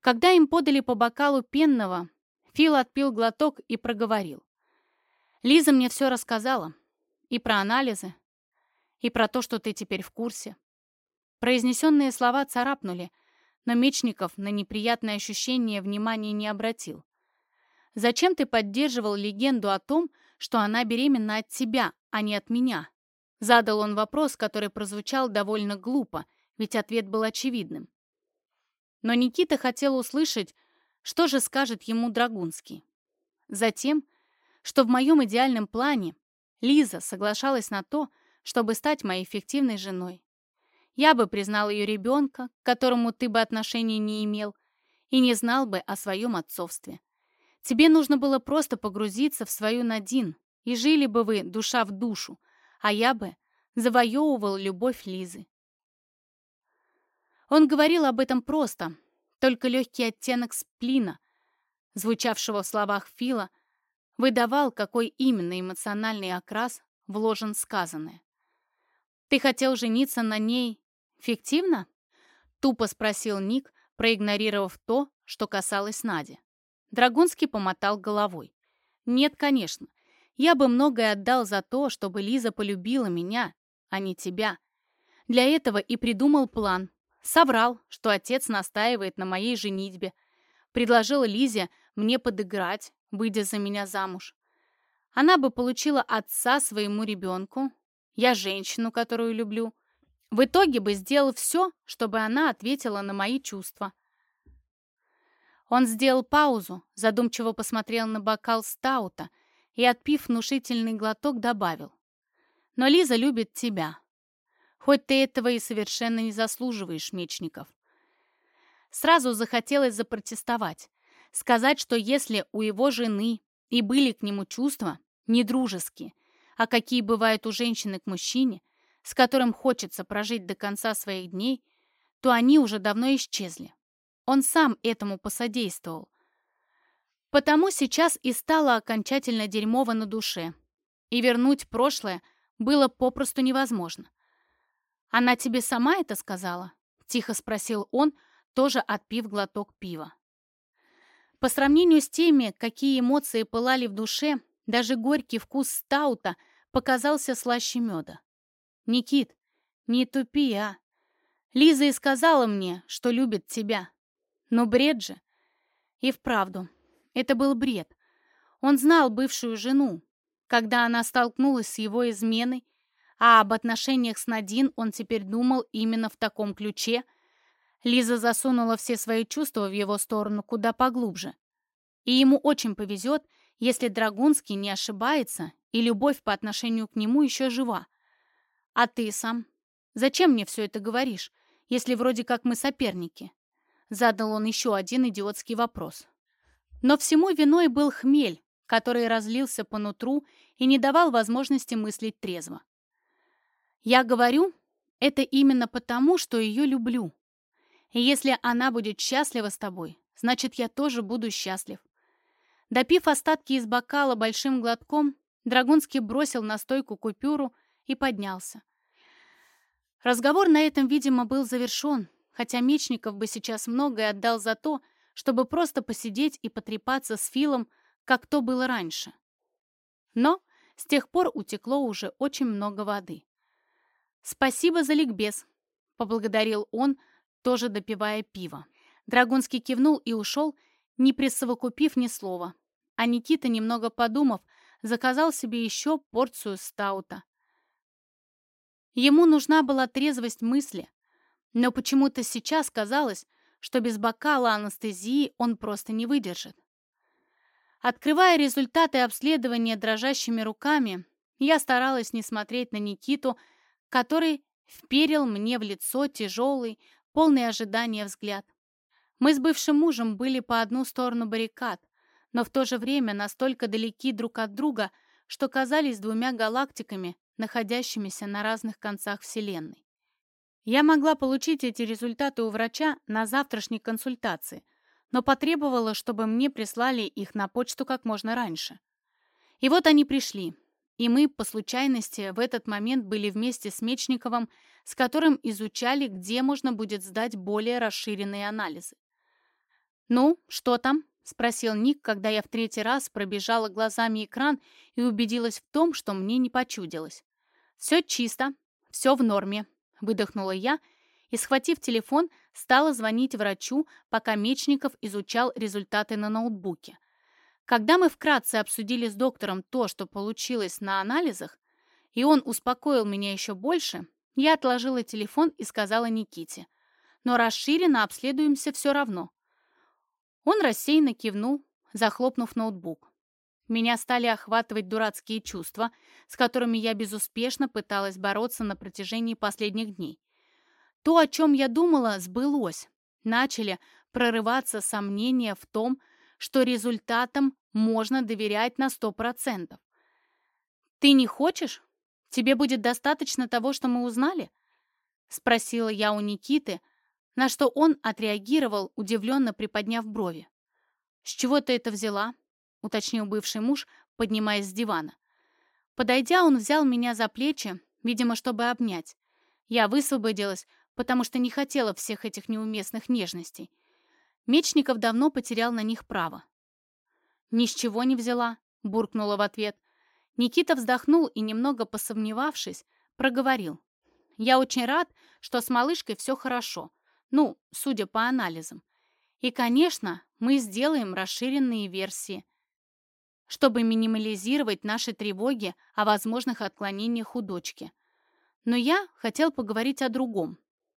Speaker 1: Когда им подали по бокалу пенного, Фил отпил глоток и проговорил. «Лиза мне все рассказала. И про анализы, и про то, что ты теперь в курсе». Произнесенные слова царапнули, но Мечников на неприятное ощущение внимания не обратил. Зачем ты поддерживал легенду о том, что она беременна от тебя, а не от меня?» Задал он вопрос, который прозвучал довольно глупо, ведь ответ был очевидным. Но Никита хотел услышать, что же скажет ему Драгунский. Затем, что в моем идеальном плане Лиза соглашалась на то, чтобы стать моей эффективной женой. Я бы признал ее ребенка, к которому ты бы отношения не имел, и не знал бы о своем отцовстве. Тебе нужно было просто погрузиться в свою Надин, и жили бы вы душа в душу, а я бы завоевывал любовь Лизы. Он говорил об этом просто, только легкий оттенок сплина, звучавшего в словах Фила, выдавал, какой именно эмоциональный окрас вложен сказанное. «Ты хотел жениться на ней фиктивно?» Тупо спросил Ник, проигнорировав то, что касалось Нади. Драгунский помотал головой. «Нет, конечно. Я бы многое отдал за то, чтобы Лиза полюбила меня, а не тебя. Для этого и придумал план. Соврал, что отец настаивает на моей женитьбе. Предложил Лизе мне подыграть, выйдя за меня замуж. Она бы получила отца своему ребенку, я женщину, которую люблю. В итоге бы сделал все, чтобы она ответила на мои чувства. Он сделал паузу, задумчиво посмотрел на бокал стаута и, отпив внушительный глоток, добавил. «Но Лиза любит тебя. Хоть ты этого и совершенно не заслуживаешь, Мечников». Сразу захотелось запротестовать, сказать, что если у его жены и были к нему чувства, не дружеские, а какие бывают у женщины к мужчине, с которым хочется прожить до конца своих дней, то они уже давно исчезли. Он сам этому посодействовал. Потому сейчас и стало окончательно дерьмово на душе. И вернуть прошлое было попросту невозможно. «Она тебе сама это сказала?» — тихо спросил он, тоже отпив глоток пива. По сравнению с теми, какие эмоции пылали в душе, даже горький вкус стаута показался слаще меда. «Никит, не тупи, а! Лиза и сказала мне, что любит тебя. Но бред же!» И вправду, это был бред. Он знал бывшую жену. Когда она столкнулась с его изменой, а об отношениях с Надин он теперь думал именно в таком ключе, Лиза засунула все свои чувства в его сторону куда поглубже. И ему очень повезет, если Драгунский не ошибается, и любовь по отношению к нему еще жива. А ты сам? Зачем мне все это говоришь, если вроде как мы соперники? Задал он еще один идиотский вопрос. Но всему виной был хмель, который разлился по нутру и не давал возможности мыслить трезво. Я говорю, это именно потому, что ее люблю. И если она будет счастлива с тобой, значит, я тоже буду счастлив. Допив остатки из бокала большим глотком, Драгунский бросил на стойку купюру и поднялся. Разговор на этом, видимо, был завершен, хотя Мечников бы сейчас многое отдал за то, чтобы просто посидеть и потрепаться с Филом, как то было раньше. Но с тех пор утекло уже очень много воды. «Спасибо за ликбез», — поблагодарил он, тоже допивая пиво. Драгунский кивнул и ушел, не присовокупив ни слова. А Никита, немного подумав, заказал себе еще порцию стаута. Ему нужна была трезвость мысли, но почему-то сейчас казалось, что без бокала анестезии он просто не выдержит. Открывая результаты обследования дрожащими руками, я старалась не смотреть на Никиту, который вперил мне в лицо тяжелый, полный ожидания взгляд. Мы с бывшим мужем были по одну сторону баррикад, но в то же время настолько далеки друг от друга, что казались двумя галактиками, находящимися на разных концах Вселенной. Я могла получить эти результаты у врача на завтрашней консультации, но потребовала, чтобы мне прислали их на почту как можно раньше. И вот они пришли, и мы, по случайности, в этот момент были вместе с Мечниковым, с которым изучали, где можно будет сдать более расширенные анализы. «Ну, что там?» — спросил Ник, когда я в третий раз пробежала глазами экран и убедилась в том, что мне не почудилось. «Все чисто, все в норме», — выдохнула я и, схватив телефон, стала звонить врачу, пока Мечников изучал результаты на ноутбуке. Когда мы вкратце обсудили с доктором то, что получилось на анализах, и он успокоил меня еще больше, я отложила телефон и сказала Никите. «Но расширенно обследуемся все равно. Он рассеянно кивнул, захлопнув ноутбук. Меня стали охватывать дурацкие чувства, с которыми я безуспешно пыталась бороться на протяжении последних дней. То, о чем я думала, сбылось. Начали прорываться сомнения в том, что результатам можно доверять на сто процентов. «Ты не хочешь? Тебе будет достаточно того, что мы узнали?» Спросила я у Никиты, на что он отреагировал, удивленно приподняв брови. «С чего ты это взяла?» — уточнил бывший муж, поднимаясь с дивана. Подойдя, он взял меня за плечи, видимо, чтобы обнять. Я высвободилась, потому что не хотела всех этих неуместных нежностей. Мечников давно потерял на них право. «Ни с чего не взяла», — буркнула в ответ. Никита вздохнул и, немного посомневавшись, проговорил. «Я очень рад, что с малышкой все хорошо. Ну, судя по анализам. И, конечно, мы сделаем расширенные версии, чтобы минимализировать наши тревоги о возможных отклонениях у дочки. Но я хотел поговорить о другом.